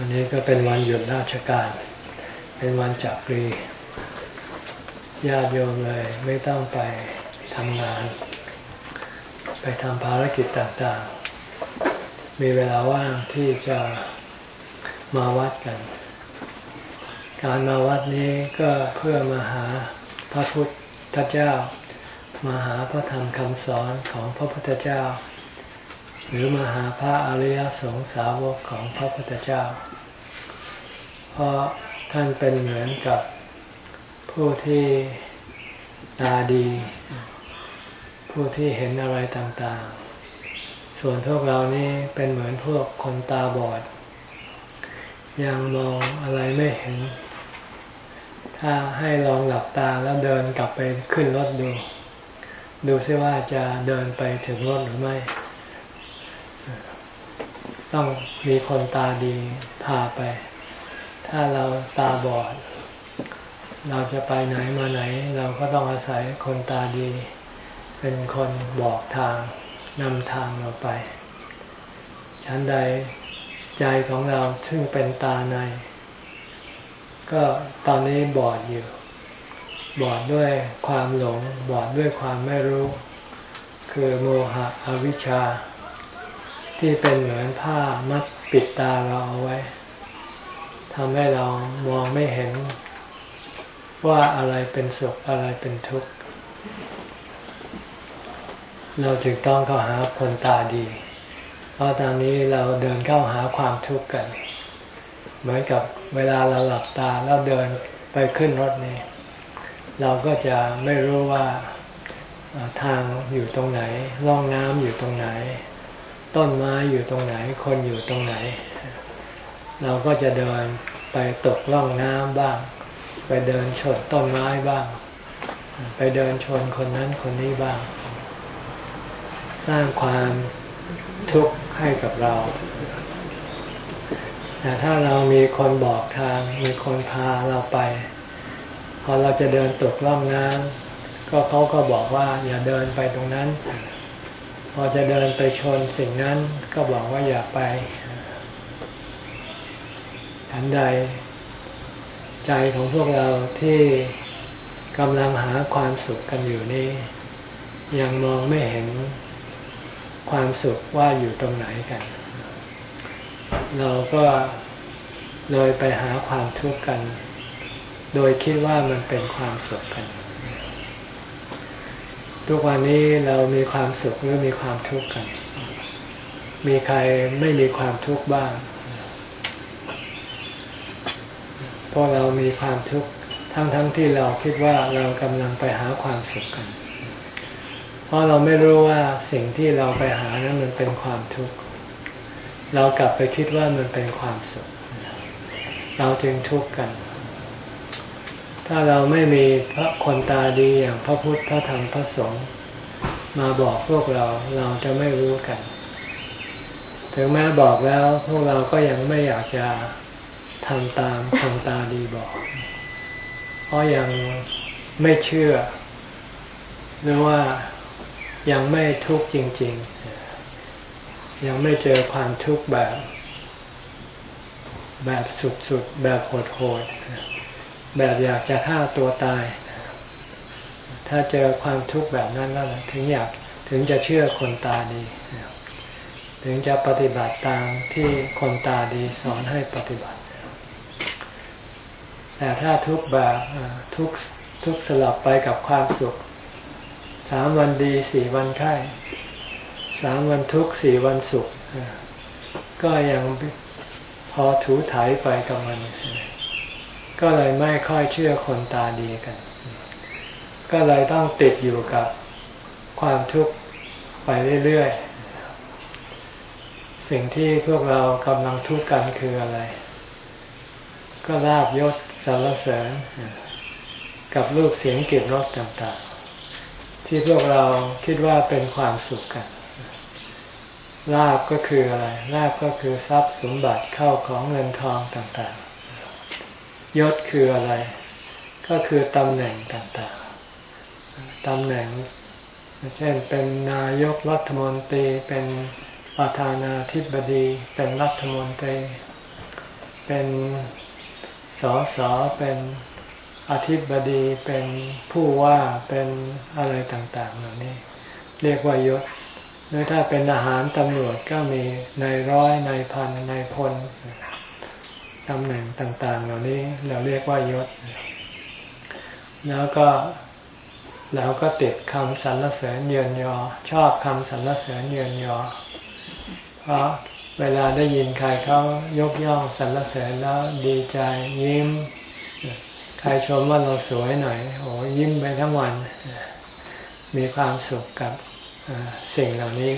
วันนี้ก็เป็นวันหยุดราชการ เป็นวันจักรีญาติโยมเลยไม่ต้องไปทำงาน ไปทำภารกิจต่างๆ มีเวลาว่างที่จะมาวัดกัน การมาวัดนี้ก็เพื่อมาหาพระพุทธเจ้า มาหาพระธรรมคำสอนของพระพุทธเจ้า หรือมาหาพระอริยสงสาวกของพระพุทธเจ้า เพราะท่านเป็นเหมือนกับผู้ที่ตาดี ผู้ที่เห็นอะไรต่างๆ ส่วนพวกเรานี่เป็นเหมือนพวกคนตาบอด ยังมองอะไรไม่เห็น ถ้าให้ลองหลับตาแล้วเดินกลับไปขึ้นรถดู ดูซิว่าจะเดินไปถึงรถหรือไม่ ต้องมีคนตาดีพาไป ถ้าเราตาบอด เราจะไปไหนมาไหน เราก็ต้องอาศัยคนตาดี เป็นคนบอกทางนำทางเราไป ชั้นใดใจของเราซึ่งเป็นตาใน ก็ตอนนี้บอดอยู่ บอดด้วยความหลง บอดด้วยความไม่รู้ คือโมหะอวิชชา ที่เป็นเหมือนผ้ามัดปิดตาเราเอาไว้ทำให้เรามองไม่เห็นว่าอะไรเป็นสุขอะไรเป็นทุกข์ เราจึงต้องเข้าหาคนตาดี เพราะตอนนี้เราเดินเข้าหาความทุกข์กัน เหมือนกับเวลาเราหลับตาแล้วเดินไปขึ้นรถนี่ เราก็จะไม่รู้ว่าทางอยู่ตรงไหน ร่องน้ำอยู่ตรงไหน ต้นไม้อยู่ตรงไหน คนอยู่ตรงไหน เราก็จะเดินไปตกร่องน้ำบ้าง ไปเดินชนต้นไม้บ้าง ไปเดินชนคนนั้นคนนี้บ้าง สร้างความทุกข์ให้กับเรา แต่ถ้าเรามีคนบอกทาง มีคนพาเราไป พอเราจะเดินตกล่องน้ำก็เขาก็บอกว่าอย่าเดินไปตรงนั้น อจะเดินไปชนสิ่งนั้นก็บอกว่าอย่าไปทันใด ใจของพวกเราที่กำลังหาความสุขกันอยู่นี้ ยังมองไม่เห็นความสุขว่าอยู่ตรงไหนกัน เราก็เลยไปหาความทุกข์กัน โดยคิดว่ามันเป็นความสุขกัน ทุกวันนี้เรามีความสุขหรือมีความทุกข์กัน มีใครไม่มีความทุกข์บ้างเพราะเรามีความทุกข์ทั้งๆทที่เราคิดว่าเรากำลังไปหาความสุขกัน เพราะเราไม่รู้ว่าสิ่งที่เราไปหานั้นมันเป็นความทุกข์ เรากลับไปคิดว่ามันเป็นความสุข เราจึงทุกข์กัน ถ้าเราไม่มีพระคนตาดีอย่างพระพุทธพระธรรมพระสงฆ์มาบอกพวกเราเราจะไม่รู้กัน ถึงแม้บอกแล้วพวกเราก็ยังไม่อยากจะทำตามคำตาดีบอก เพราะยังไม่เชื่อ หรือว่ายังไม่ทุกข์จริง ๆ ยังไม่เจอความทุกข์แบบ แบบสุดๆ แบบโหดๆ แบบอยากจะฆ่าตัวตาย ถ้าเจอความทุกข์แบบนั้นแล้วถึงอยากถึงจะเชื่อคนตาดี ถึงจะปฏิบัติตามที่คนตาดีสอนให้ปฏิบัติ แต่ถ้าทุกแบบทุกทุกสลับไปกับความสุขสามวันดีสี่วันไข้สามวันทุกสี่วันสุข ก็ยังพอถูถ่ายไปกับมัน ก็เลยไม่ค่อยเชื่อคนตาดีกัน ก็เลยต้องติดอยู่กับความทุกข์ไปเรื่อยๆ สิ่งที่พวกเรากำลังทุกข์กันคืออะไร ก็ลาบยศสรรเสริญ กับรูปเสียงกลิ่นรสต่างๆ ที่พวกเราคิดว่าเป็นความสุขกันลาบก็คืออะไรลาบก็คือทรัพย์สมบัติเข้าของเงินทองต่างๆ ยศคืออะไร ก็คือตำแหน่งต่างๆตำแหน่ง เช่นเป็นนายกรัฐมนตรีเป็นประธานาธิบดี เป็นรัฐมนตรี เป็นสสเป็นอธิบดีเป็นผู้ว่าเป็นอะไรต่างๆเหล่านี้ เรียกว่ายศหรือถ้าเป็นอาหารตำรวจก็มีนายร้อยนายพันนายพล ตำแหน่งต่างๆ เหล่านี้เราเรียกว่ายศ แล้วก็แล้วก็ติดคำสรรเสริญเยินยอ ชอบคำสรรเสริญเยินยอ เพราะเวลาได้ยินใครเขายกย่องสรรเสริญแล้วดีใจยิ้ม ใครชมว่าเราสวยหน่อยโอ้ยิ้มไปทั้งวัน มีความสุขกับสิ่งเหล่านี้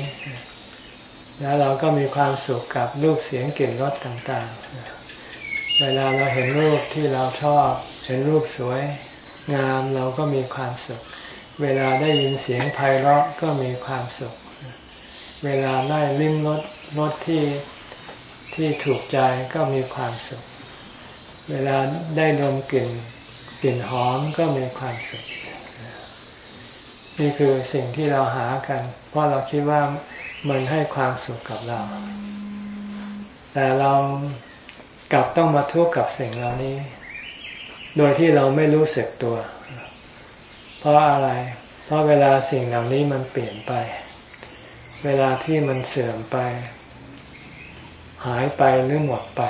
แล้วเราก็มีความสุขกับรูปเสียงกลิ่นรสต่าง ๆ เวลาเราเห็นรูปที่เราชอบ เห็นรูปสวยงามเราก็มีความสุข เวลาได้ยินเสียงไพเราะก็มีความสุข เวลาได้ลิ้มรสรสที่ที่ถูกใจก็มีความสุข เวลาได้ดมกลิ่นกลิ่นหอมก็มีความสุข นี่คือสิ่งที่เราหากัน เพราะเราคิดว่ามันให้ความสุขกับเรา แต่เรา กลับต้องมาทุกข์กับสิ่งเหล่านี้ โดยที่เราไม่รู้สึกตัว เพราะอะไร เพราะเวลาสิ่งเหล่านี้มันเปลี่ยนไป เวลาที่มันเสื่อมไป หายไปหรือหมดไป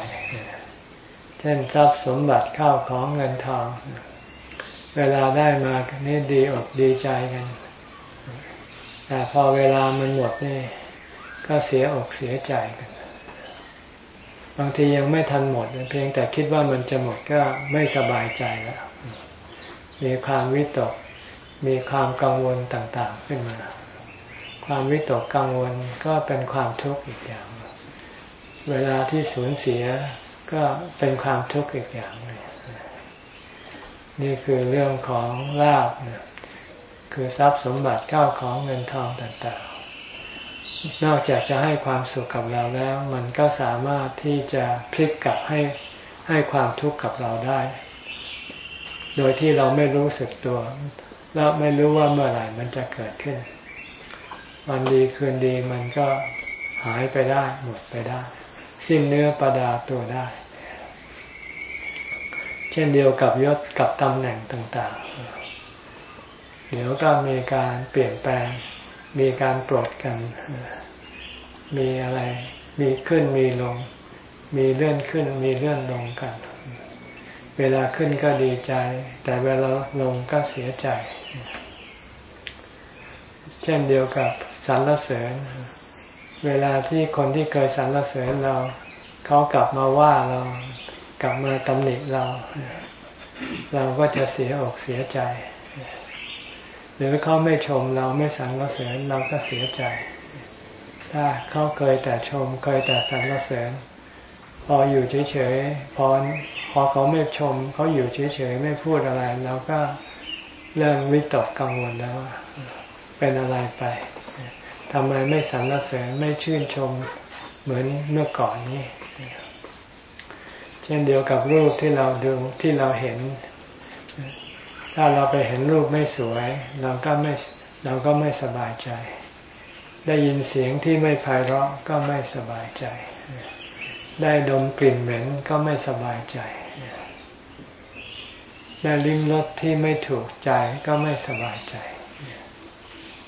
เช่นทรัพย์สมบัติเข้าของเงินทอง เวลาได้มานี่ดีอกดีใจกัน แต่พอเวลามันหมดนี่ ก็เสียอกเสียใจกัน บางทียังไม่ทันหมดเพียงแต่คิดว่ามันจะหมดก็ไม่สบายใจแล้ว มีความวิตก มีความกังวลต่างๆขึ้นมา ความวิตกกังวลก็เป็นความทุกข์อีกอย่าง เวลาที่สูญเสียก็เป็นความทุกข์อีกอย่างนี่คือเรื่องของลาบคือทรัพย์สมบัติเก้าของเงินทองต่างๆ นอกจากจะให้ความสุขกับเราแล้ว มันก็สามารถที่จะพลิกกลับให้ให้ความทุกข์กับเราได้ โดยที่เราไม่รู้สึกตัว แล้วไม่รู้ว่าเมื่อไหร่มันจะเกิดขึ้น วันดีคืนดีมันก็หายไปได้หมดไปได้ สิ้นเนื้อประดาตัวได้ เช่นเดียวกับยศกับตำแหน่งต่าง ๆ เดี๋ยวก็มีการเปลี่ยนแปลง มีการปลดกัน มีอะไร มีขึ้นมีลง มีเลื่อนขึ้นมีเลื่อนลงกัน เวลาขึ้นก็ดีใจ แต่เวลาลงก็เสียใจ เช่นเดียวกับสรรเสริญ เวลาที่คนที่เคยสรรเสริญเรา เขากลับมาว่าเรา กลับมาตำหนิเรา เราก็จะเสียอกเสียใจ หรือเขาไม่ชมเราไม่สรรเสริญเราก็เสียใจ ถ้าเขาเคยแต่ชมเคยแต่สรรเสริญ พออยู่เฉยๆพอพอเขาไม่ชมเขาอยู่เฉยๆไม่พูดอะไรเราก็เริ่มวิตกกังวลแล้วว่าเป็นอะไรไปทำไมไม่สรรเสริญไม่ชื่นชมเหมือนเมื่อก่อนนี้ เช่นเดียวกับรูปที่เราดูที่เราเห็น ถ้าเราไปเห็นรูปไม่สวย เราก็ไม่เราก็ไม่สบายใจ ได้ยินเสียงที่ไม่ไพเราะก็ไม่สบายใจ ได้ดมกลิ่นเหม็นก็ไม่สบายใจ ได้ลิ้มรสที่ไม่ถูกใจก็ไม่สบายใจ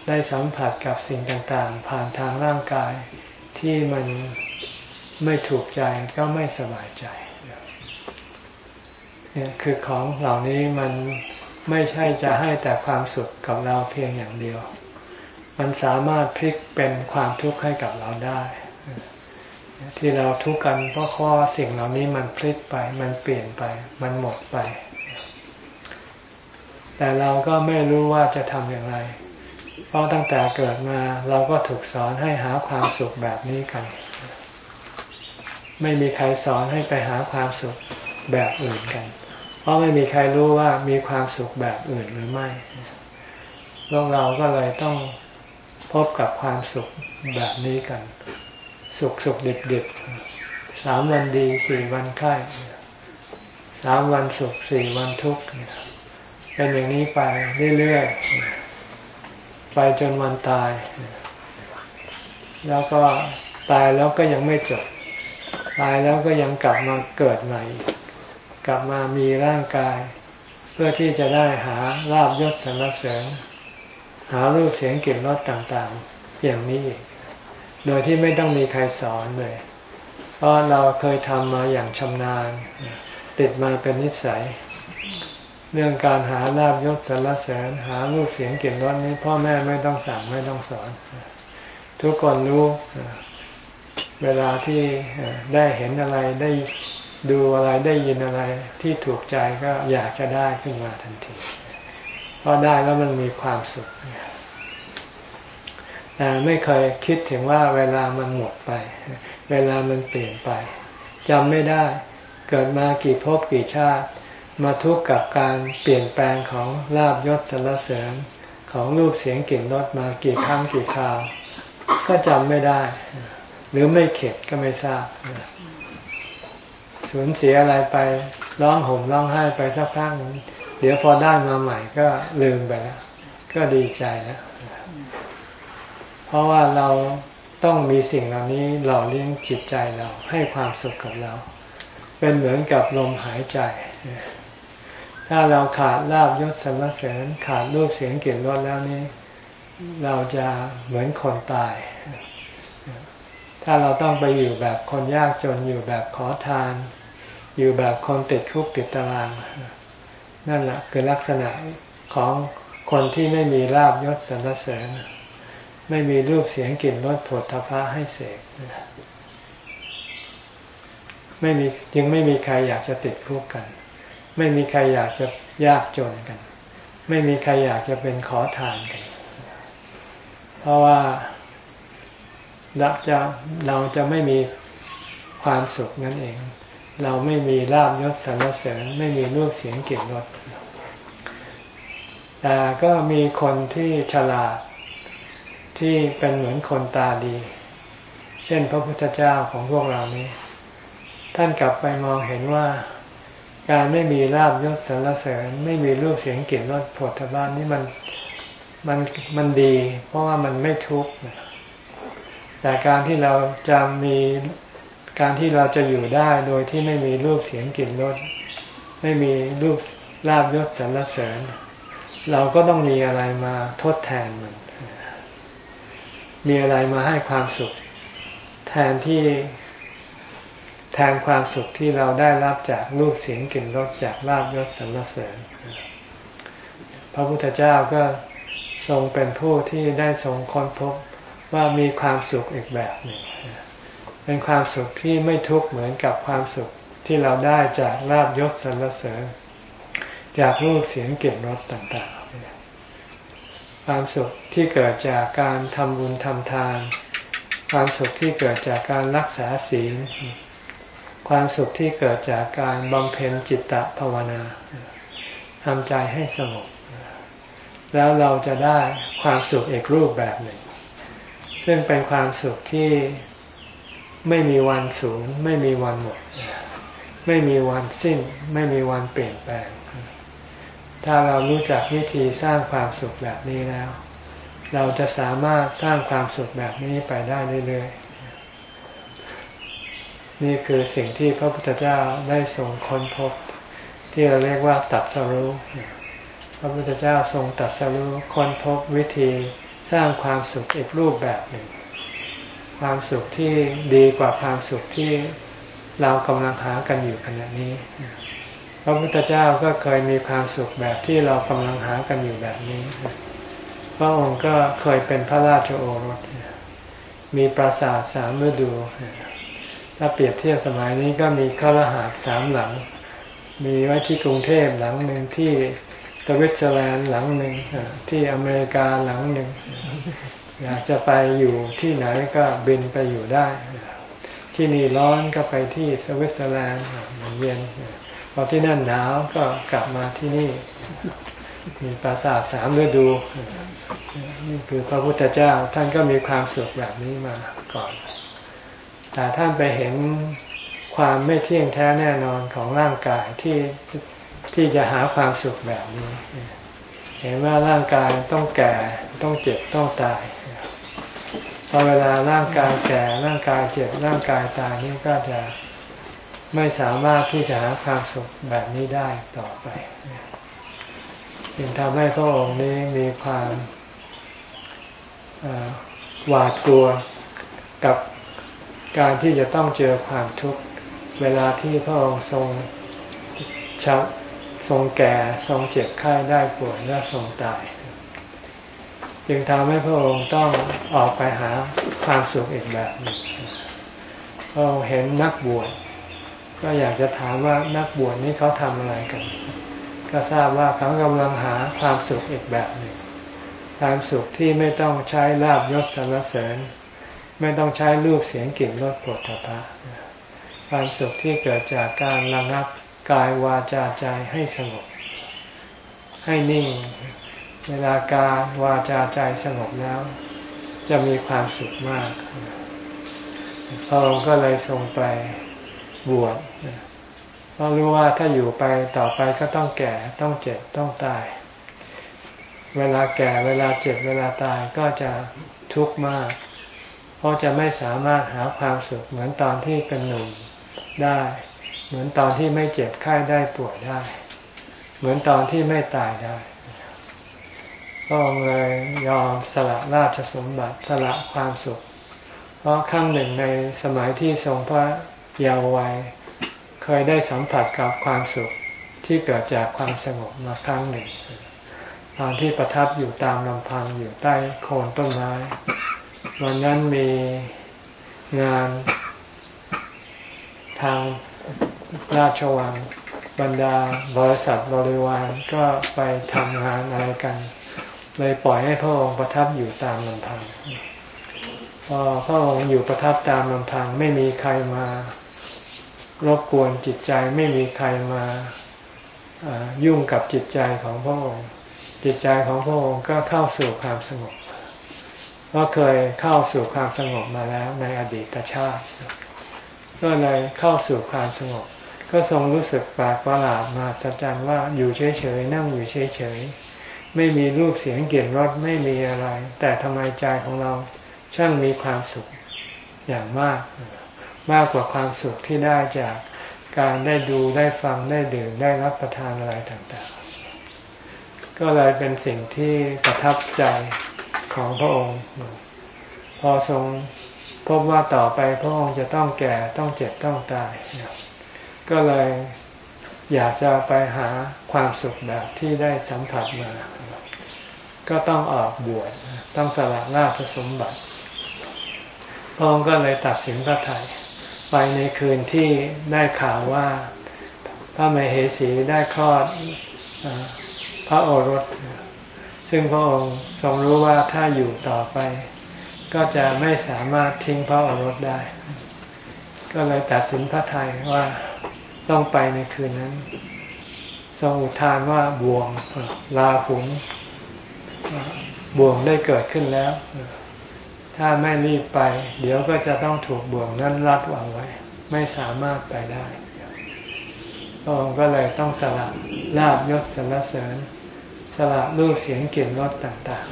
ได้สัมผัสกับสิ่งต่างๆ ผ่านทางร่างกายที่มันไม่ถูกใจก็ไม่สบายใจเนี่ยคือของเหล่านี้มัน ไม่ใช่จะให้แต่ความสุขกับเราเพียงอย่างเดียว มันสามารถพลิกเป็นความทุกข์ให้กับเราได้ ที่เราทุกข์กันเพราะข้อสิ่งเหล่านี้มันพลิกไป มันเปลี่ยนไป มันหมดไป แต่เราก็ไม่รู้ว่าจะทำอย่างไร เพราะตั้งแต่เกิดมาเราก็ถูกสอนให้หาความสุขแบบนี้กัน ไม่มีใครสอนให้ไปหาความสุขแบบอื่นกัน เพราะไม่มีใครรู้ว่ามีความสุขแบบอื่นหรือไม่พวกเราก็เลยต้องพบกับความสุขแบบนี้กัน สุขสุขเดิบดิบสามวันดีสี่วันไข้สามวันสุขสี่วันทุกข์เป็นอย่างนี้ไปเรื่อยๆไปจนวันตาย แล้วก็ตายแล้วก็ยังไม่จบ ตายแล้วก็ยังกลับมาเกิดใหม่ก กลับมามีร่างกาย เพื่อที่จะได้หาลาบยศสรรเสริญหารูปเสียงกลิ่นรสต่างๆ อย่างนี้โดยที่ไม่ต้องมีใครสอนเลย เพราะเราเคยทำมาอย่างชำนาญ ติดมาเป็นนิสัย เรื่องการหาลาบยศสรรเสริญหารูปเสียงกลิ่นรสนี้พ่อแม่ไม่ต้องสั่งไม่ต้องสอน ทุกคนรู้ เวลาที่ได้เห็นอะไรได้ ดูอะไรได้ยินอะไรที่ถูกใจก็อยากจะได้ขึ้นมาทันทีเพราะได้แล้วมันมีความสุขแต่ไม่เคยคิดถึงว่าเวลามันหมดไป เวลามันเปลี่ยนไปจำไม่ได้ เกิดมากี่ภพกี่ชาติ มาทุกข์กับการเปลี่ยนแปลงของลาบยศสรรเสริญของรูปเสียงกลิ่นรสมากี่ครั้งกี่คราว ก็จำไม่ได้ หรือไม่เข็ดก็ไม่ทราบ สูญเสียอะไรไปร้องห่มร้องไห้ไปสักพักเดี๋ยวพอได้มาใหม่ก็ลืมไปแล้วก็ดีใจแล้วเพราะว่าเราต้องมีสิ่งเหล่านี้หล่อเลี้ยงจิตใจเราให้ความสุขกับเรา เป็นเหมือนกับลมหายใจ ถ้าเราขาดลาบยศสรรเสริญขาดรูปเสียงกลิ่นรสแล้วนี้เราจะเหมือนคนตาย ถ้าเราต้องไปอยู่แบบคนยากจนอยู่แบบขอทาน อยู่แบบคนติดคุกติดตาราง นั่นแหละคือลักษณะของคนที่ไม่มีลาบยศสรรเสริญ ไม่มีรูปเสียงกลิ่นรสผลทพะให้เสกไม่มีจึงไม่มีใครอยากจะติดคุกกัน ไม่มีใครอยากจะยากจนกัน ไม่มีใครอยากจะเป็นขอทานกัน เพราะว่าเราจะเราจะไม่มีความสุขนั่นเอง เราไม่มีลาบยศสรรเสริญไม่มีรูปเสียงกลิ่นรสแต่ก็มีคนที่ฉลาดที่เป็นเหมือนคนตาดี เช่นพระพุทธเจ้าของพวกเรานี้ ท่านกลับไปมองเห็นว่า การไม่มีลาบยศสรรเสริญ ไม่มีรูปเสียงกลิ่นรสผลทพานนี่มันมันมันดี เพราะว่ามันไม่ทุกข์แต่การที่เราจะมี การที่เราจะอยู่ได้โดยที่ไม่มีรูปเสียงกลิ่นรสไม่มีรูปลาบยศสรรเสริญ เราก็ต้องมีอะไรมาทดแทนมัน มีอะไรมาให้ความสุข แทนที่แทนความสุขที่เราได้รับจากรูปเสียงกลิ่นรสจากลาบยศสรรเสริญ พระพุทธเจ้าก็ทรงเป็นผู้ที่ได้ทรงค้นพบว่ามีความสุขอีกแบบหนึ่ง เป็นความสุขที่ไม่ทุกข์เหมือนกับความสุขที่เราได้จากลาบยศสรรเสริญ จากรูปเสียงเกลิ่นรสต่างๆ ความสุขที่เกิดจากการทำบุญทำทาน ความสุขที่เกิดจากการรักษาศีล ความสุขที่เกิดจากการบำเพ็ญจิตตภาวนาทำใจให้สงบแล้วเราจะได้ความสุขอีกรูปแบบหนึ่ง ซึ่งเป็นความสุขที่ ไม่มีวันสูง ไม่มีวันหมด ไม่มีวันสิ้น ไม่มีวันเปลี่ยนแปลง ถ้าเรารู้จักวิธีสร้างความสุขแบบนี้แล้ว เราจะสามารถสร้างความสุขแบบนี้ไปได้เรื่อยๆ นี่คือสิ่งที่พระพุทธเจ้าได้ทรงค้นพบ ที่เราเรียกว่าตัดสรู้พระพุทธเจ้าทรงตัดสรู้ค้นพบวิธีสร้างความสุขอีกรูปแบบหนึ่ง ความสุขที่ดีกว่าความสุขที่เรากำลังหากันอยู่ขณะนี้พระพุทธเจ้าก็เคยมีความสุขแบบที่เรากำลังหากันอยู่แบบนี้พระองค์ก็เคยเป็นพระราชโอรส มีปราสาทสามฤดู ถ้าเปรียบเทียบสมัยนี้ก็มีคฤหาสน์สามหลัง มีไว้ที่กรุงเทพหลังหนึ่งที่สวิตเซอร์แลนด์หลังหนึ่งที่อเมริกาหลังหนึ่ง อยากจะไปอยู่ที่ไหนก็บินไปอยู่ได้ ที่นี่ร้อนก็ไปที่สวิตเซอร์แลนด์มันเย็นพอที่นั่นหนาวก็กลับมาที่นี่ มีปราสาทสามฤดู นี่คือพระพุทธเจ้าท่านก็มีความสุขแบบนี้มาก่อน แต่ท่านไปเห็นความไม่เที่ยงแท้แน่นอนของร่างกายที่ที่จะหาความสุขแบบนี้ เห็นว่าร่างกายต้องแก่ต้องเจ็บต้องตาย พอเวลาร่างกายแก่ร่างกายเจ็บร่างกายตายนี่ก็จะไม่สามารถที่จะหาความสุขแบบนี้ได้ต่อไปจึงทำให้พระองค์นี้มีความหวาดกลัวกับการที่จะต้องเจอความทุกข์เวลาที่พระองค์ทรงชักทรงแก่ทรงเจ็บไข้ได้ป่วยและทรงตาย จึงทำให้พระองค์ต้องออกไปหาความสุขอีกแบบหนึ่งพระองค์เห็นนักบวชก็อยากจะถามว่านักบวชนี้เขาทำอะไรกัน ก็ทราบว่าเขากำลังหาความสุขอีกแบบหนึ่งความสุขที่ไม่ต้องใช้ลาบยศสรรเสริญ ไม่ต้องใช้รูปเสียงกลิ่นรสปวดทพะความสุขที่เกิดจากการระงับกายวาจาใจให้สงบให้นิ่ง เวลากาวาจาใจสงบแล้ว จะมีความสุขมากพระองค์ก็เลยทรงไปบวชเพราะรู้ว่าถ้าอยู่ไปต่อไปก็ต้องแก่ต้องเจ็บต้องตาย เวลาแก่เวลาเจ็บเวลาตายก็จะทุกข์มาก เพราะจะไม่สามารถหาความสุขเหมือนตอนที่เป็นหนุ่มได้ เหมือนตอนที่ไม่เจ็บไข้ได้ป่วยได้ เหมือนตอนที่ไม่ตายได้ ก็เลยยอมสละราชสมบัติสละความสุข เพราะครั้งหนึ่งในสมัยที่ทรงพระเยาว์วัยเคยได้สัมผัสกับความสุขที่เกิดจากความสงบมาครั้งหนึ่ง ตอนที่ประทับอยู่ตามลำพังอยู่ใต้โคนต้นไม้ วันนั้นมีงานทางราชวังบรรดาบริษัทบริวารก็ไปทำงานอะไรกัน เลยปล่อยให้พระองค์ประทับอยู่ตามลำพังพอพระองค์อยู่ประทับตามลำพังไม่มีใครมารบกวนจิตใจไม่มีใครมายุ่งกับจิตใจของพระองค์จิตใจของพระองค์ก็เข้าสู่ความสงบเพราะเคยเข้าสู่ความสงบมาแล้วในอดีตชาติ ก็เลยเข้าสู่ความสงบ ก็ทรงรู้สึกแปลกประหลาดมาสัจจันว่าอยู่เฉยๆนั่งอยู่เฉยๆ ไม่มีรูปเสียงเกลิ่นรสไม่มีอะไร แต่ทำไมใจของเราช่างมีความสุขอย่างมาก มากกว่าความสุขที่ได้จากการได้ดูได้ฟังได้ดื่มได้รับประทานอะไรต่างๆ ก็เลยเป็นสิ่งที่ประทับใจของพระองค์ พอทรงพบว่าต่อไปพระองค์จะต้องแก่ต้องเจ็บต้องตาย ก็เลย อยากจะไปหาความสุขแบบที่ได้สัมผัสมา ก็ต้องออกบวชต้องสละราชสมบัติพระองค์ก็เลยตัดสินพระไทยไปในคืนที่ได้ข่าวว่าพระมเหสีได้คลอดพระโอรส ซึ่งพระองค์ทรงรู้ว่าถ้าอยู่ต่อไป ก็จะไม่สามารถทิ้งพระโอรสได้ ก็เลยตัดสินพระไทยว่า ต้องไปในคืนนั้นทรงอุทานว่าบ่วงลาหุนบ่วงได้เกิดขึ้นแล้ว ถ้าไม่รีบไป เดี๋ยวก็จะต้องถูกบ่วงนั้นรัดวางไว้ ไม่สามารถไปได้พระองค์ก็เลยต้องสละลาบยศสรรเสริญ สละรูปเสียงกลิ่นรสต่าง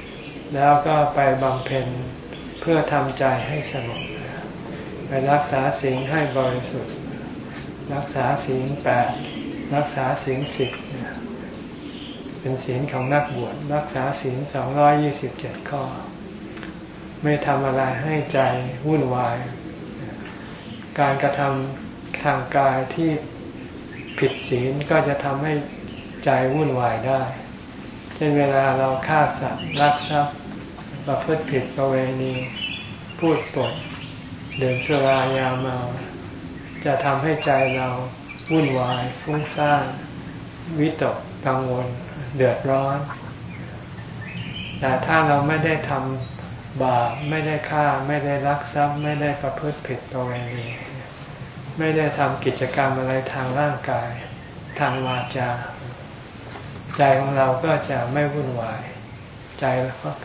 ๆ แล้วก็ไปบำเพ็ญเพื่อทำใจให้สงบไปรักษาสิ่งให้บริสุทธิ์ รักษาสิ่งแปดรักษาสิ่งสิบเป็นศีลของนักบวชรักษาศีลสองร้อยยี่สิบเจ็ดข้อ ไม่ทำอะไรให้ใจวุ่นวาย การกระทำทางกายที่ผิดศีลก็จะทำให้ใจวุ่นวายได้ เช่นเวลาเราฆ่าสัตว์รักทรัพย์ประพฤติผิดประเวณี พูดปดเดินสุรายาเมา จะทำให้ใจเราวุ่นวาย ฟุ้งซ่านวิตกกังวล เดือดร้อน แต่ถ้าเราไม่ได้ทำบาปไม่ได้ฆ่า ไม่ได้รักทรัพย์ ไม่ได้ประพฤติผิดประเวณีไม่ได้ทำกิจกรรมอะไรทางร่างกาย ทางวาจา ใจของเราก็จะไม่วุ่นวาย ใจ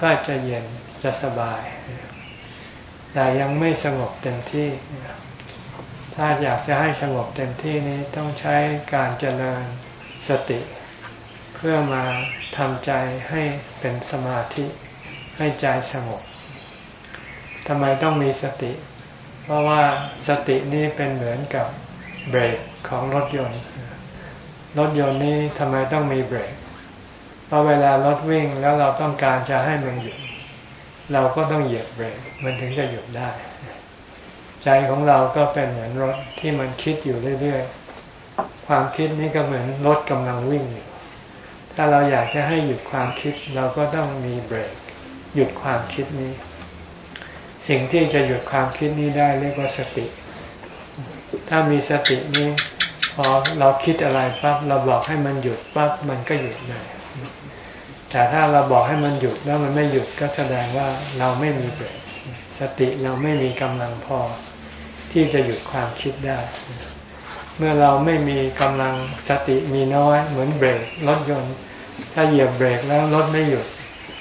ก็จะเย็นจะสบาย แต่ยังไม่สงบเต็มที่ ถ้าอยากจะให้สงบเต็มที่นี้ต้องใช้การเจริญสติ เพื่อมาทำใจให้เป็นสมาธิ ให้ใจสงบทำไมต้องมีสติ เพราะว่าสตินี้เป็นเหมือนกับเบรกของรถยนต์ รถยนต์นี้ทำไมต้องมีเบรก เพราะเวลารถวิ่งแล้วเราต้องการจะให้มันหยุด เราก็ต้องเหยียบเบรกมันถึงจะหยุดได้ ใจของเราก็เป็นเหมือนรถที่มันคิดอยู่เรื่อยๆ ความคิดนี้ก็เหมือนรถกำลังวิ่งอยู่ ถ้าเราอยากจะให้หยุดความคิดเราก็ต้องมีเบรก หยุดความคิดนี้ สิ่งที่จะหยุดความคิดนี้ได้เรียกว่าสติ ถ้ามีสตินี้พอเราคิดอะไรปั๊บเราบอกให้มันหยุดปั๊บมันก็หยุดเลยแต่ถ้าเราบอกให้มันหยุดแล้วมันไม่หยุดก็แสดงว่าเราไม่มีเบรกสติเราไม่มีกำลังพอ ที่จะหยุดความคิดได้ เมื่อเราไม่มีกำลังสติมีน้อยเหมือนเบรกรถยนต์ ถ้าเหยียบเบรกแล้วรถไม่หยุด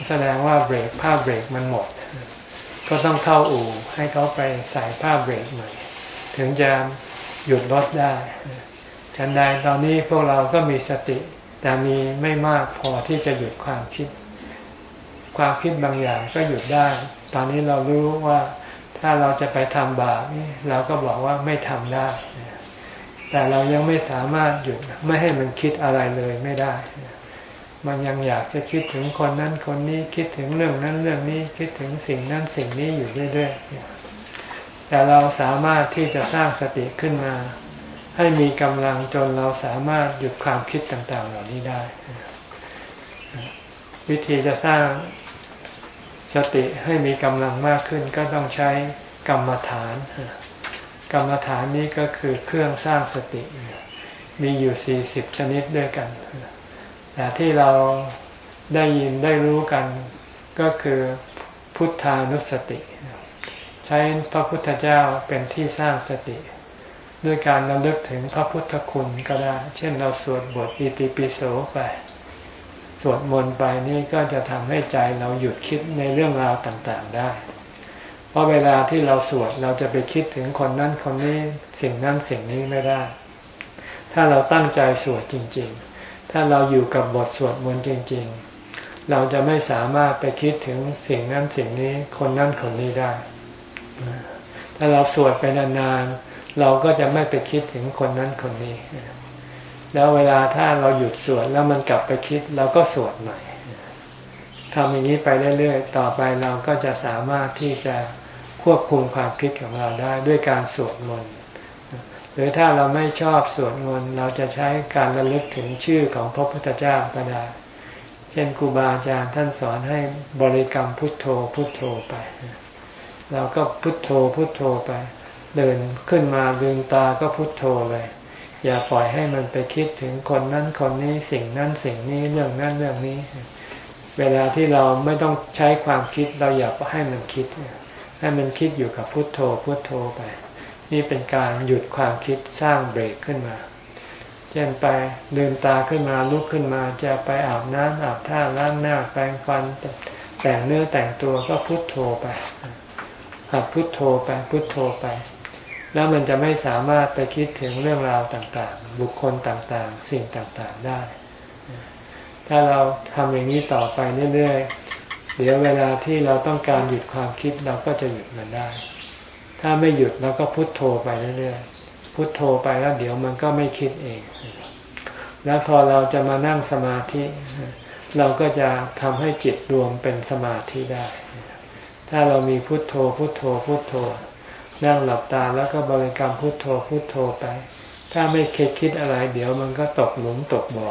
แสดงว่าเบรกผ้าเบรกมันหมด ก็ต้องเข้าอู่ให้เขาไปใส่ผ้าเบรกใหม่ ถึงจะหยุดรถได้ฉันใดตอนนี้พวกเราก็มีสติ แต่มีไม่มากพอที่จะหยุดความคิด ความคิดบางอย่างก็หยุดได้ ตอนนี้เรารู้ว่า ถ้าเราจะไปทำบาปเราก็บอกว่าไม่ทำได้ แต่เรายังไม่สามารถหยุดไม่ให้มันคิดอะไรเลยไม่ได้ มันยังอยากจะคิดถึงคนนั้นคนนี้คิดถึงเรื่องนั้นเรื่องนี้คิดถึงสิ่งนั้นสิ่งนี้อยู่เรื่อยๆแต่เราสามารถที่จะสร้างสติขึ้นมา ให้มีกำลังจนเราสามารถหยุดความคิดต่างๆ เหล่านี้ได้ วิธีจะสร้าง สติให้มีกำลังมากขึ้นก็ต้องใช้กรรมฐาน กรรมฐานนี้ก็คือเครื่องสร้างสติ มีอยู่สี่สิบชนิดด้วยกัน แต่ที่เราได้ยินได้รู้กันก็คือพุทธานุสติ ใช้พระพุทธเจ้าเป็นที่สร้างสติ ด้วยการระลึกถึงพระพุทธคุณก็ได้ เช่นเราสวดบทอิติปิโสไป วดมนต์ไปนี่ก็จะทำให้ใจเราหยุดคิดในเรื่องราวต่างๆได้ เพราะเวลาที่เราสวดเราจะไปคิดถึงคนนั้นคนนี้สิ่งนั้นสิ่งนี้ไม่ได้ ถ้าเราตั้งใจสวดจริง ๆ ถ้าเราอยู่กับบทสวดมนต์จริง ๆ เราจะไม่สามารถไปคิดถึงสิ่งนั้นสิ่งนี้คนนั้นคนนี้ได้ ถ้าเราสวดไปนานๆเราก็จะไม่ไปคิดถึงคนนั้นคนนี้ แล้วเวลาถ้าเราหยุดสวดแล้วมันกลับไปคิดเราก็สวดใหม่ทำอย่างนี้ไปเรื่อยๆ ต่อไปเราก็จะสามารถที่จะควบคุมความคิดของเราได้ด้วยการสวดมนต์ หรือถ้าเราไม่ชอบสวดมนต์เราจะใช้การระลึกถึงชื่อของพระพุทธเจ้าก็ได้ เช่นครูบาอาจารย์ท่านสอนให้บริกรรมพุทโธพุทโธไป เราก็พุทโธพุทโธไป เดินขึ้นมาลืมตาก็พุทโธเลย อย่าปล่อยให้มันไปคิดถึงคนนั้นคนนี้สิ่งนั้นสิ่งนี้เรื่องนั้นเรื่องนี้ เวลาที่เราไม่ต้องใช้ความคิดเราอย่าให้มันคิด ให้มันคิดอยู่กับพุโทโธพุโทโธไป นี่เป็นการหยุดความคิดสร้างเบรกขึ้นมาเช่นไปลืมตาขึ้นมาลุกขึ้นมาจะไปอาบน้ำอาบท่าล้างหน้าแปรงฟัน แต่งเนื้อแต่งตัวก็พุโทโธไปหัดพุโทโธไปพุโทโธไป แล้วมันจะไม่สามารถไปคิดถึงเรื่องราวต่างๆ บุคคลต่างๆ สิ่งต่างๆได้ ถ้าเราทำอย่างนี้ต่อไปเรื่อยๆ เดี๋ยวเวลาที่เราต้องการหยุดความคิดเราก็จะหยุดมันได้ ถ้าไม่หยุดเราก็พุโทโธไปเรื่อยๆ พุโทโธไปแล้วเดี๋ยวมันก็ไม่คิดเอง แล้วพอเราจะมานั่งสมาธิ เราก็จะทำให้จิตรวมเป็นสมาธิได้ ถ้าเรามีพุโทโธ พุโทโธ พุโทโธ นั่งหลับตาแล้วก็บริกรรมพุทโธพุทโธไป ถ้าไม่คิดคิดอะไร เดี๋ยวมันก็ตกหลุมตกบ่อ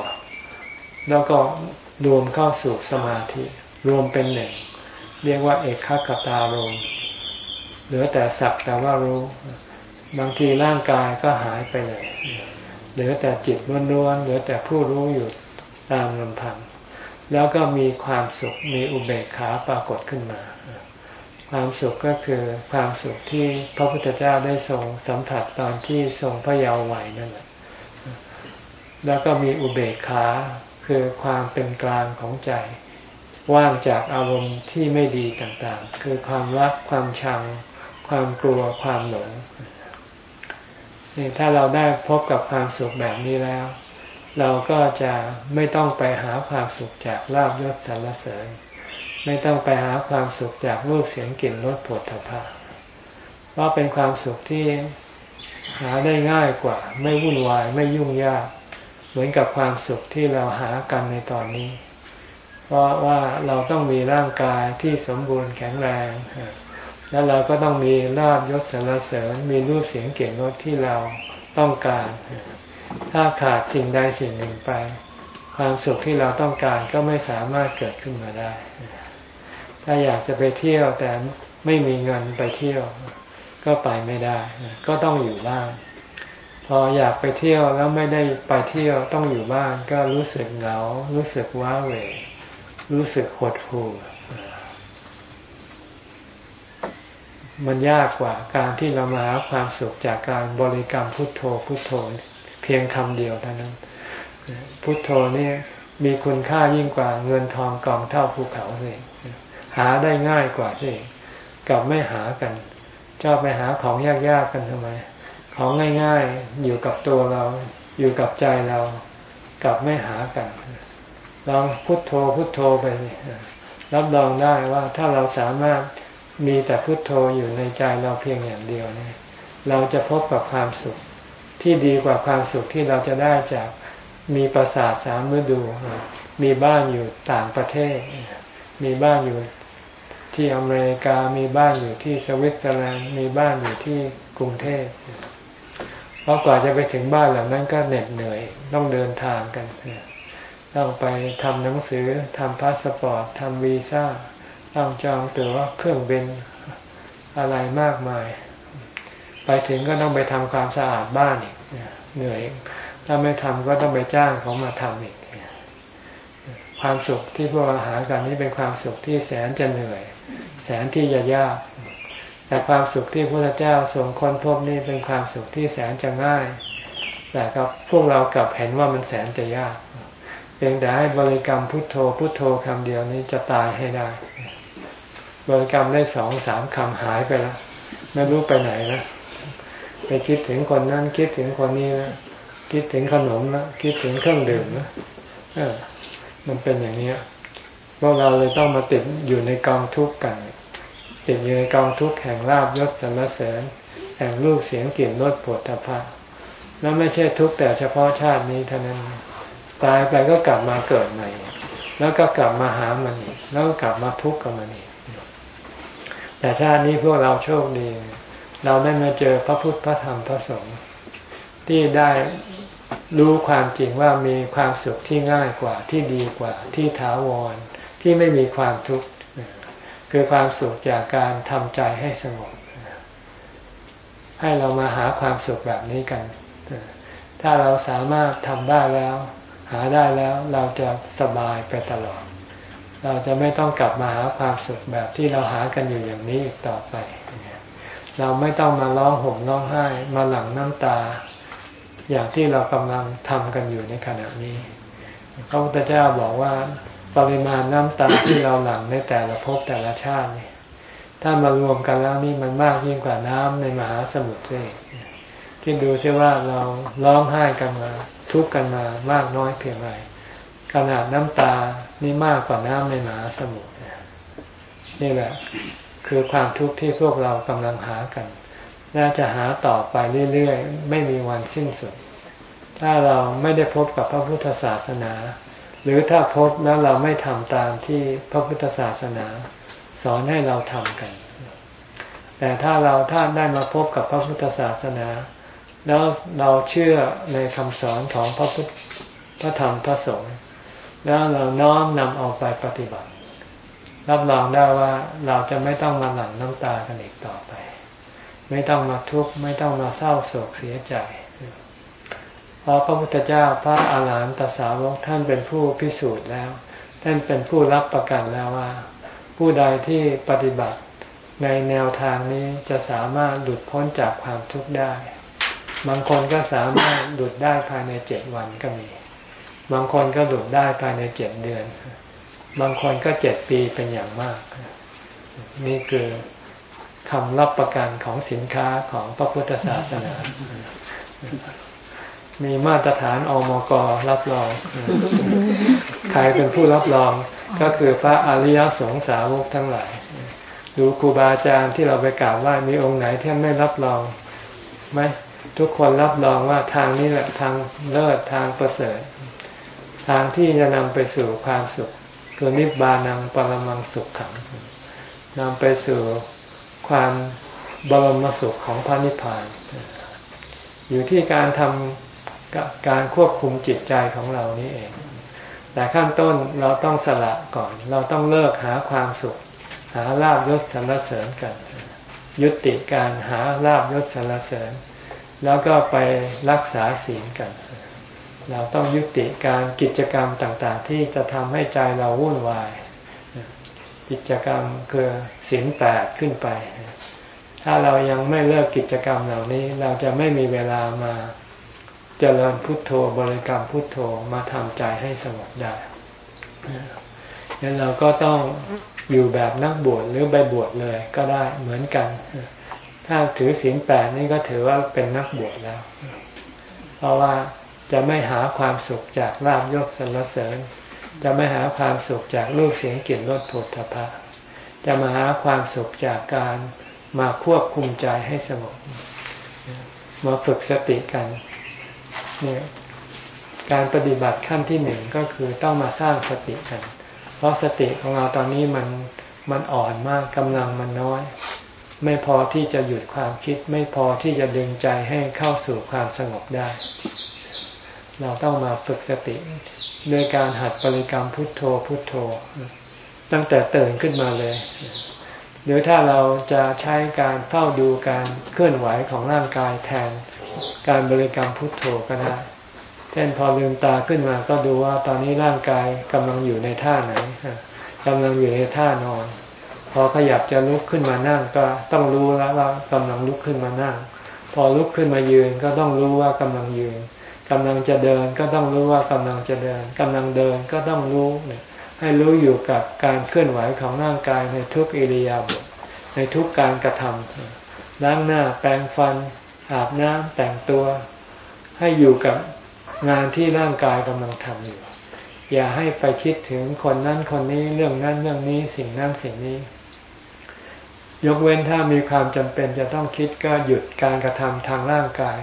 แล้วก็รวมเข้าสู่สมาธิ รวมเป็นหนึ่ง เรียกว่าเอกขตารมเหลือแต่สักแต่ว่ารู้ บางทีร่างกายก็หายไปเลยเหลือแต่จิตล้วนๆเหลือแต่ผู้รู้อยู่ตามลำพัง แล้วก็มีความสุขมีอุเบกขาปรากฏขึ้นมา ความสุขก็คือความสุขที่พระพุทธเจ้าได้ทรงสัมผัสตอนที่ทรงพระเยาว์วัยนั่นแหละแล้วก็มีอุเบกขาคือความเป็นกลางของใจ ว่างจากอารมณ์ที่ไม่ดีต่างๆ คือความรักความชัง ความกลัวความหลงนี่ถ้าเราได้พบกับความสุขแบบนี้แล้ว เราก็จะไม่ต้องไปหาความสุขจากลาบยศสรรเสริญ ไม่ต้องไปหาความสุขจากรูปเสียงกลิ่นรสผลถภะเพราะเป็นความสุขที่หาได้ง่ายกว่า ไม่วุ่นวายไม่ยุ่งยาก เหมือนกับความสุขที่เราหากันในตอนนี้ เพราะว่าเราต้องมีร่างกายที่สมบูรณ์แข็งแรง แล้วเราก็ต้องมีลาบยศสรรเสริญ มีรูปเสียงเก่งรสที่เราต้องการ ถ้าขาดสิ่งใดสิ่งหนึ่งไป ความสุขที่เราต้องการก็ไม่สามารถเกิดขึ้นมาได้ ถ้าอยากจะไปเที่ยวแต่ไม่มีเงินไปเที่ยว ก็ไปไม่ได้ ก็ต้องอยู่บ้าน พออยากไปเที่ยวแล้วไม่ได้ไปเที่ยวต้องอยู่บ้านก็รู้สึกเหงา รู้สึกว้าเหวรู้สึกหดหู่มันยากกว่าการที่เรามาหาความสุขจากการบริกรรมพุทโธพุทโธเพียงคำเดียวเท่านั้น พุทโธนี่มีคุณค่ายิ่งกว่าเงินทองกองเท่าภูเขาเลย หาได้ง่ายกว่าที่กับไม่หากันชอบไปหาของยากๆกันทำไม ของง่ายๆอยู่กับตัวเรา อยู่กับใจเรา กลับไม่หากันลองพุทโธพุทโธไปรับรองได้ว่าถ้าเราสามารถมีแต่พุทโธอยู่ในใจเราเพียงอย่างเดียวเนี่ยเราจะพบกับความสุขที่ดีกว่าความสุขที่เราจะได้จากมีประสาทสามฤดู มีบ้านอยู่ต่างประเทศ มีบ้านอยู่ ที่อเมริกามีบ้านอยู่ที่สวิตเซอร์แลนด์มีบ้านอยู่ที่กรุงเทพเพราะกว่าจะไปถึงบ้านเหล่านั้นก็เหน็ดเหนื่อยต้องเดินทางกันต้องไปทำหนังสือทำพาสปอร์ตทำวีซ่าต้องจองตั๋วเครื่องบินอะไรมากมาย ไปถึงก็ต้องไปทำความสะอาดบ้านอีกเหนื่อยถ้าไม่ทำก็ต้องไปจ้างเขามาทำอีกความสุขที่พวกเราหากันนี่เป็นความสุขที่แสนจะเหนื่อย แสนที่จะยาก แต่ความสุขที่พระพุทธเจ้าทรงค้นพบนี่เป็นความสุขที่แสนจะง่าย แต่ครับพวกเรากลับเห็นว่ามันแสนจะยากเพียงแต่ให้บริกรรมพุทโธพุทโธคำเดียวนี้จะตายให้ได้ บริกรรมได้สองสามคำหายไปแล้วไม่รู้ไปไหนนะไปคิดถึงคนนั้นคิดถึงคนนี้นะคิดถึงขนมนะคิดถึงเครื่องดื่มนะเออมันเป็นอย่างนี้พวกเราเลยต้องมาติดอยู่ในกองทุกข์กัน ติดอยู่ในกองทุกข์แห่งลาบยศสรรเสริญ แห่งรูปเสียงกลิ่นรสปวดตาภะแล้วไม่ใช่ทุกข์แต่เฉพาะชาตินี้เท่านั้น ตายไปก็กลับมาเกิดใหม่ แล้วก็กลับมาหามันอีกแล้วก็กลับมาทุกข์กับมันอีกแต่ชาตินี้พวกเราโชคดี เราได้มาเจอพระพุทธพระธรรมพระสงฆ์ที่ได้รู้ความจริงว่ามีความสุขที่ง่ายกว่าที่ดีกว่าที่ถาวรที่ไม่มีความทุกข์ คือความสุขจากการทำใจให้สงบให้เรามาหาความสุขแบบนี้กัน ถ้าเราสามารถทำได้แล้ว หาได้แล้วเราจะสบายไปตลอด เราจะไม่ต้องกลับมาหาความสุขแบบที่เราหากันอยู่อย่างนี้อีกต่อไป เราไม่ต้องมาร้องห่มร้องไห้ มาหลั่งน้ำตา อย่างที่เรากำลังทำกันอยู่ในขณะนี้พระพุทธเจ้าบอกว่า ปริมาณน้ำตาที่เราหลั่งในแต่ละภพแต่ละชาตินี่ถ้ามารวมกันแล้วนี่มันมากยิ่งกว่าน้ำในมหาสมุทรเลยคิดดูใช่ว่าเราร้องไห้กันมา ทุกข์กันมามากน้อยเพียงไรขนาดน้ำตานี่มากกว่าน้ำในมหาสมุทรนี่แหละ คือความทุกข์ที่พวกเรากำลังหากัน น่าจะหาต่อไปเรื่อยๆ ไม่มีวันสิ้นสุด ถ้าเราไม่ได้พบกับพระพุทธศาสนา หรือถ้าพบแล้วเราไม่ทำตามที่พระพุทธศาสนา สอนให้เราทำกัน แต่ถ้าเราถ้าได้มาพบกับพระพุทธศาสนา แล้วเราเชื่อในคำสอนของพระพุทธพระธรรมพระสงฆ์แล้วเราน้อมนำเอาไปปฏิบัติ รับรองได้ว่าเราจะไม่ต้องมาหลั่งน้ำตากันอีกต่อไป ไม่ต้องมาทุกข์ไม่ต้องมาเศร้าโศกเสียใจ เพราะพระพุทธเจ้าพระอาหารหันตสาวกท่านเป็นผู้พิสูจน์แล้ว ท่านเป็นผู้รับประกันแล้วว่า ผู้ใดที่ปฏิบัติในแนวทางนี้จะสามารถหลุดพ้นจากความทุกข์ได้ บางคนก็สามารถหลุดได้ภายในเจ็ดวันก็มี บางคนก็หลุดได้ภายในเจ็ดเดือน บางคนก็เจ็ดปีเป็นอย่างมาก นี่คือคำรับประกันของสินค้าของพระพุทธศาสนา มีมาตรฐานอมกรับรอง ใครเป็นผู้รับรองก็คือพระอริยสงสาวกทั้งหลาย ดูครูบาอาจารย์ที่เราไปกราบไหว้มีองค์ไหนที่ไม่รับรองไหมทุกคนรับรองว่าทางนี้แหละทางเลิศทางประเสริฐ ทางที่จะนำไปสู่ความสุขคือนิบานังปรมังสุขขังนำไปสู่ความบรมสุขของพระนิพพาน อยู่ที่การทำ การควบคุมจิตใจของเรานี้เอง แต่ขั้นต้นเราต้องสละก่อน เราต้องเลิกหาความสุข หาลาบยศสรรเสริญกัน ยุติการหาลาบยศสรรเสริญ แล้วก็ไปรักษาศีลกัน เราต้องยุติการกิจกรรมต่างๆ ที่จะทำให้ใจเราวุ่นวาย กิจกรรมคือศีลแปดขึ้นไปถ้าเรายังไม่เลิกกิจกรรมเหล่านี้ เราจะไม่มีเวลามา เจริญพุทโธบริกรรมพุทโธมาทำใจให้สงบได้ดังนั้นเราก็ต้องอยู่แบบนักบวชหรือใบบวชเลยก็ได้เหมือนกัน ถ้าถือศีลแปดนี่ก็ถือว่าเป็นนักบวชแล้ว เพราะว่าจะไม่หาความสุขจากลาบยกสรรเสริญ จะไม่หาความสุขจากรูปเสียงกลิ่นรสผลทพะจะมาหาความสุขจากการมาควบคุมใจให้สงบมาฝึกสติกัน เนี่ยการปฏิบัติขั้นที่หนึ่งก็คือต้องมาสร้างสติกัน เพราะสติของเราตอนนี้มันมันอ่อนมากกำลังมันน้อย ไม่พอที่จะหยุดความคิด ไม่พอที่จะดึงใจให้เข้าสู่ความสงบได้ เราต้องมาฝึกสติด้วยการหัดบริกรรมพุทโธพุทโธ ตั้งแต่ตื่นขึ้นมาเลย หรือถ้าเราจะใช้การเฝ้าดูการเคลื่อนไหวของร่างกายแทน การบริกรรมพุทโธก็ได้ เช่นพอลืมตาขึ้นมาก็ดูว่าตอนนี้ร่างกายกำลังอยู่ในท่าไหนกำลังอยู่ในท่านอน พอขยับจะลุกขึ้นมานั่งก็ต้องรู้แล้วว่ากำลังลุกขึ้นมานั่ง พอลุกขึ้นมายืนก็ต้องรู้ว่ากำลังยืนกำลังจะเดินก็ต้องรู้ว่ากำลังจะเดินกำลังเดินก็ต้องรู้เนี่ยให้รู้อยู่กับการเคลื่อนไหวของร่างกายในทุกอิริยาบถในทุกการกระทำล้างหน้าแปรงฟัน อาบน้ำแต่งตัวให้อยู่กับงานที่ร่างกายกำลังทำอยู่ อย่าให้ไปคิดถึงคนนั้นคนนี้เรื่องนั้นเรื่องนี้สิ่งนั้นสิ่งนี้ ยกเว้นถ้ามีความจำเป็นจะต้องคิดก็หยุดการกระทำทางร่างกาย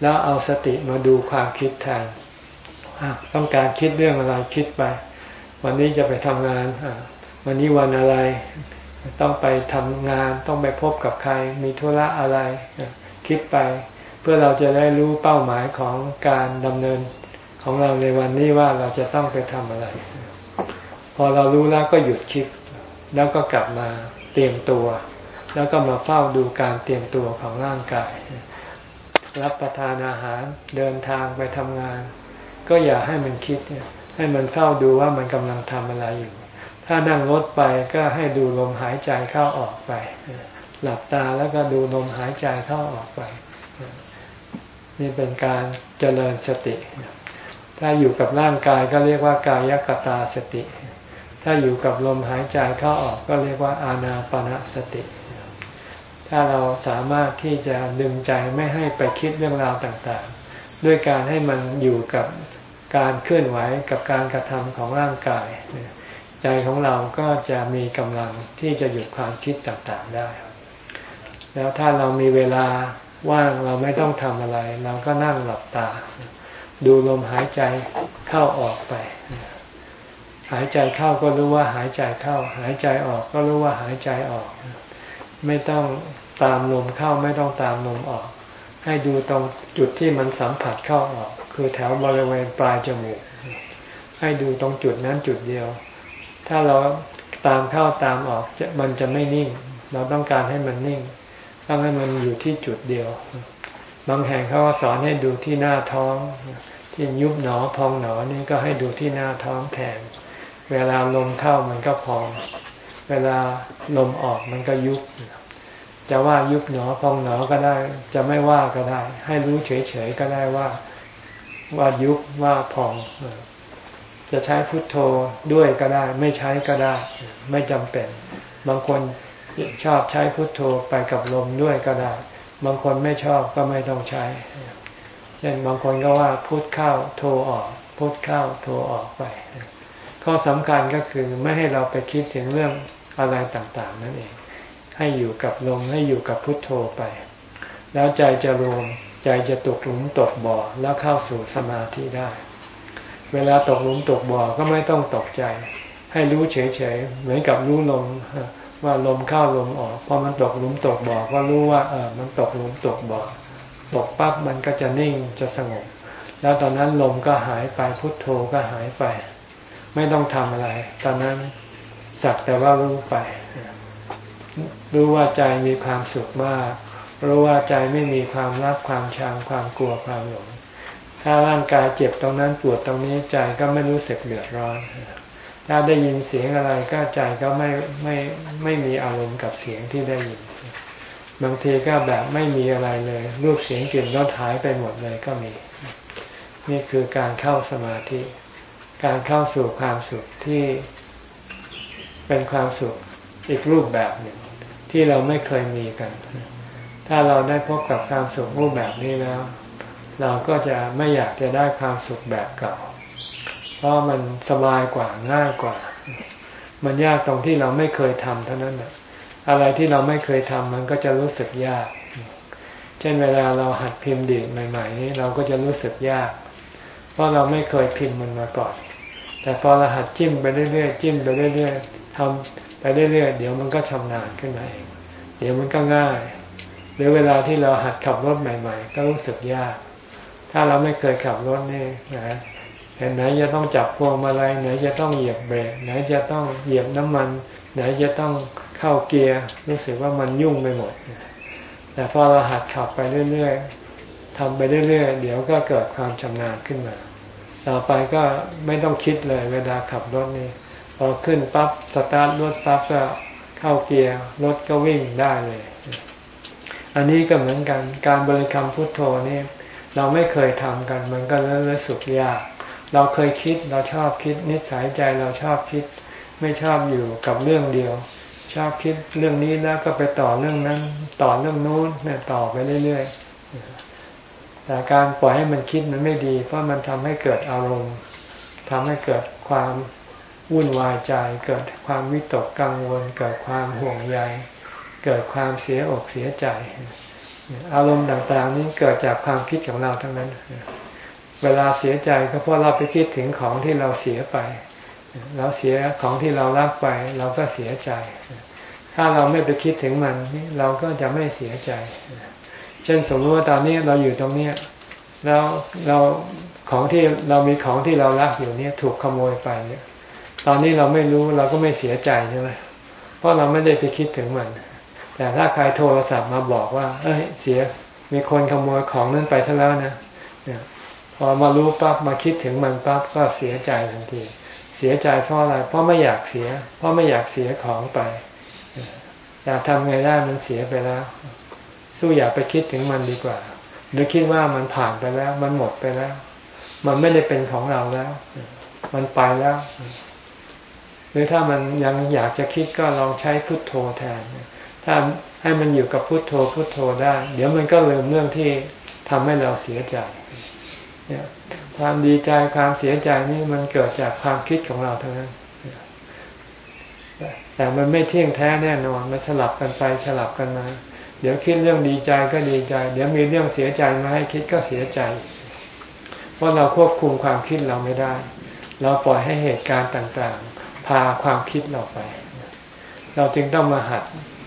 แล้วเอาสติมาดูความคิดแทนต้องการคิดเรื่องอะไรคิดไป วันนี้จะไปทำงานวันนี้วันอะไร ต้องไปทำงานต้องไปพบกับใคร มีธุระอะไร คิดไป เพื่อเราจะได้รู้เป้าหมายของการดำเนินของเราในวันนี้ว่าเราจะต้องไปทำอะไร พอเรารู้แล้วก็หยุดคิดแล้วก็กลับมาเตรียมตัว แล้วก็มาเฝ้าดูการเตรียมตัวของร่างกาย รับประทานอาหารเดินทางไปทำงาน ก็อย่าให้มันคิด ให้มันเข้าดูว่ามันกำลังทำอะไรอยู่ ถ้านั่งรถไปก็ให้ดูลมหายใจเข้าออกไป หลับตาแล้วก็ดูลมหายใจเข้าออกไป นี่เป็นการเจริญสติ ถ้าอยู่กับร่างกายก็เรียกว่ากายกตาสติ ถ้าอยู่กับลมหายใจเข้าออกก็เรียกว่าอานาปนาสติ ถ้าเราสามารถที่จะดึงใจไม่ให้ไปคิดเรื่องราวต่างๆ ด้วยการให้มันอยู่กับการเคลื่อนไหวกับการกระทำของร่างกาย ใจของเราก็จะมีกำลังที่จะหยุดความคิดต่างๆได้ แล้วถ้าเรามีเวลาว่างเราไม่ต้องทำอะไร เราก็นั่งหลับตา ดูลมหายใจเข้าออกไป หายใจเข้าก็รู้ว่าหายใจเข้า หายใจออกก็รู้ว่าหายใจออก ไม่ต้องตามลมเข้าไม่ต้องตามลมออก ให้ดูตรงจุดที่มันสัมผัสเข้าออก คือแถวบริเวณปลายจมูก ให้ดูตรงจุดนั้นจุดเดียว ถ้าเราตามเข้าตามออกมันจะไม่นิ่ง เราต้องการให้มันนิ่ง ต้องให้มันอยู่ที่จุดเดียว บางแห่งเขาก็สอนให้ดูที่หน้าท้อง ที่ยุบหนอพองหนอนี่ก็ให้ดูที่หน้าท้องแทน เวลาลมเข้ามันก็พอง เวลาลมออกมันก็ยุบ จะว่ายุบหนอพองหนอก็ได้ จะไม่ว่าก็ได้ ให้รู้เฉยๆก็ได้ว่าว่ายุบว่าพองจะใช้พุทโธด้วยก็ได้ ไม่ใช้ก็ได้ ไม่จำเป็น บางคน ชอบใช้พุทโธไปกับลมด้วยก็ได้ บางคนไม่ชอบก็ไม่ต้องใช้เช่นบางคนก็ว่าพุทเข้าโธออก พุทเข้าโธออกไป ข้อสำคัญก็คือไม่ให้เราไปคิดถึงเรื่องอะไรต่างๆ นั่นเอง ให้อยู่กับลมให้อยู่กับพุทโธไป แล้วใจจะรวมใจจะตกหลุมตกบ่อแล้วเข้าสู่สมาธิได้ เวลาตกหลุมตกบ่อก็ไม่ต้องตกใจ ให้รู้เฉยๆเหมือนกับรู้ลม ว่าลมเข้าลมออกพอมันตกหลุมตกบ่อก็รู้ว่าเออมันตกหลุมตกบ่อตกปั๊บมันก็จะนิ่งจะสงบ แล้วตอนนั้นลมก็หายไปพุทโธก็หายไป ไม่ต้องทำอะไร ตอนนั้นสักแต่ว่ารู้ไป รู้ว่าใจมีความสุขมาก รู้ว่าใจไม่มีความรักความชังความกลัวความหลงถ้าร่างกายเจ็บตรงนั้นปวดตรงนี้ใจก็ไม่รู้สึกเดือดร้อน ถ้าได้ยินเสียงอะไรก็ใจก็ไม่ไม่ไม่มีอารมณ์กับเสียงที่ได้ยิน บางทีก็แบบไม่มีอะไรเลย รูปเสียงกลิ่นรสหายไปหมดเลยก็มี นี่คือการเข้าสมาธิ การเข้าสู่ความสุขที่เป็นความสุขอีกรูปแบบหนึ่งที่เราไม่เคยมีกัน ถ้าเราได้พบกับความสุขรูปแบบนี้แล้ว เราก็จะไม่อยากจะได้ความสุขแบบเก่า เพราะมันสบายกว่าง่ายกว่า มันยากตรงที่เราไม่เคยทำเท่านั้นแหละอะไรที่เราไม่เคยทำมันก็จะรู้สึกยาก เช่นเวลาเราหัดพิมพ์ดีดใหม่ๆนี้เราก็จะรู้สึกยาก เพราะเราไม่เคยพิมพ์มันมาก่อน แต่พอเราหัดจิ้มไปเรื่อยๆจิ้มไปเรื่อยๆทำไปเรื่อยๆเดี๋ยวมันก็ชำนาญขึ้นมาเองเดี๋ยวมันก็ง่าย หรือเวลาที่เราหัดขับรถใหม่ ๆ ก็รู้สึกยาก ถ้าเราไม่เคยขับรถนี่นะ ไหนจะต้องจับพวงมาลัยไหนจะต้องเหยียบเบรกไหนจะต้องเหยียบน้ำมัน ไหนจะต้องเข้าเกียร์รู้สึกว่ามันยุ่งไปหมด แต่พอเราหัดขับไปเรื่อยๆทำไปเรื่อยๆ เดี๋ยวก็เกิดความชำนาญขึ้นมา ต่อไปก็ไม่ต้องคิดเลยเวลาขับรถนี่พอขึ้นปั๊บสตาร์ทรถปั๊บก็เข้าเกียร์รถก็วิ่งได้เลย อันนี้ก็เหมือนกันการบริกรรมพุทโธนี่เราไม่เคยทำกัน มันก็เริ่มสุกยาก เราเคยคิดเราชอบคิดนิสัยใจเราชอบคิด ไม่ชอบอยู่กับเรื่องเดียว ชอบคิดเรื่องนี้แล้วก็ไปต่อเรื่องนั้น ต่อเรื่องนู้นเนี่ยต่อไปเรื่อยๆแต่การปล่อยให้มันคิดมันไม่ดีเพราะมันทำให้เกิดอารมณ์ทำให้เกิดความวุ่นวายใจ เกิดความวิตกกังวล เกิดความห่วงใยเกิดความเสียอกเสียใจ อารมณ์ต่างๆ นี้เกิดจากความคิดของเราทั้งนั้น เวลาเสียใจก็เพราะเราไปคิดถึงของที่เราเสียไป เราเสียของที่เรารักไป เราก็เสียใจ ถ้าเราไม่ไปคิดถึงมันเราก็จะไม่เสียใจ เช่นสมมติว่าตอนนี้เราอยู่ตรงนี้แล้วเราของที่เรามีของที่เรารักอยู่เนี่ยถูกขโมยไปเนี่ยตอนนี้เราไม่รู้เราก็ไม่เสียใจใช่ไหมเพราะเราไม่ได้ไปคิดถึงมัน แต่ถ้าใครโทรศัพท์มาบอกว่า เอ้ยเสียมีคนขโมยของนั้นไปซะแล้วนะ พอมารู้ปั๊บมาคิดถึงมันปั๊บก็เสียใจทันที เสียใจเพราะอะไร เพราะไม่อยากเสีย เพราะไม่อยากเสียของไปอยากทำไงได้มันเสียไปแล้ว สู้อย่าไปคิดถึงมันดีกว่า หรือคิดว่ามันผ่านไปแล้ว มันหมดไปแล้ว มันไม่ได้เป็นของเราแล้ว มันไปแล้ว หรือถ้ามันยังอยากจะคิดก็ลองใช้พุทโธแทน ถ้าให้มันอยู่กับพุทโธพุทโธได้ เดี๋ยวมันก็ลืมเรื่องที่ทำให้เราเสียใจ ความดีใจความเสียใจนี่มันเกิดจากความคิดของเราเท่านั้นแต่มันไม่เที่ยงแท้แน่นอนมันสลับกันไปสลับกันมา เดี๋ยวคิดเรื่องดีใจก็ดีใจ เดี๋ยวมีเรื่องเสียใจมาให้คิดก็เสียใจ เพราะเราควบคุมความคิดเราไม่ได้ เราปล่อยให้เหตุการณ์ต่างๆ พาความคิดเราไป เราจึงต้องมาหัด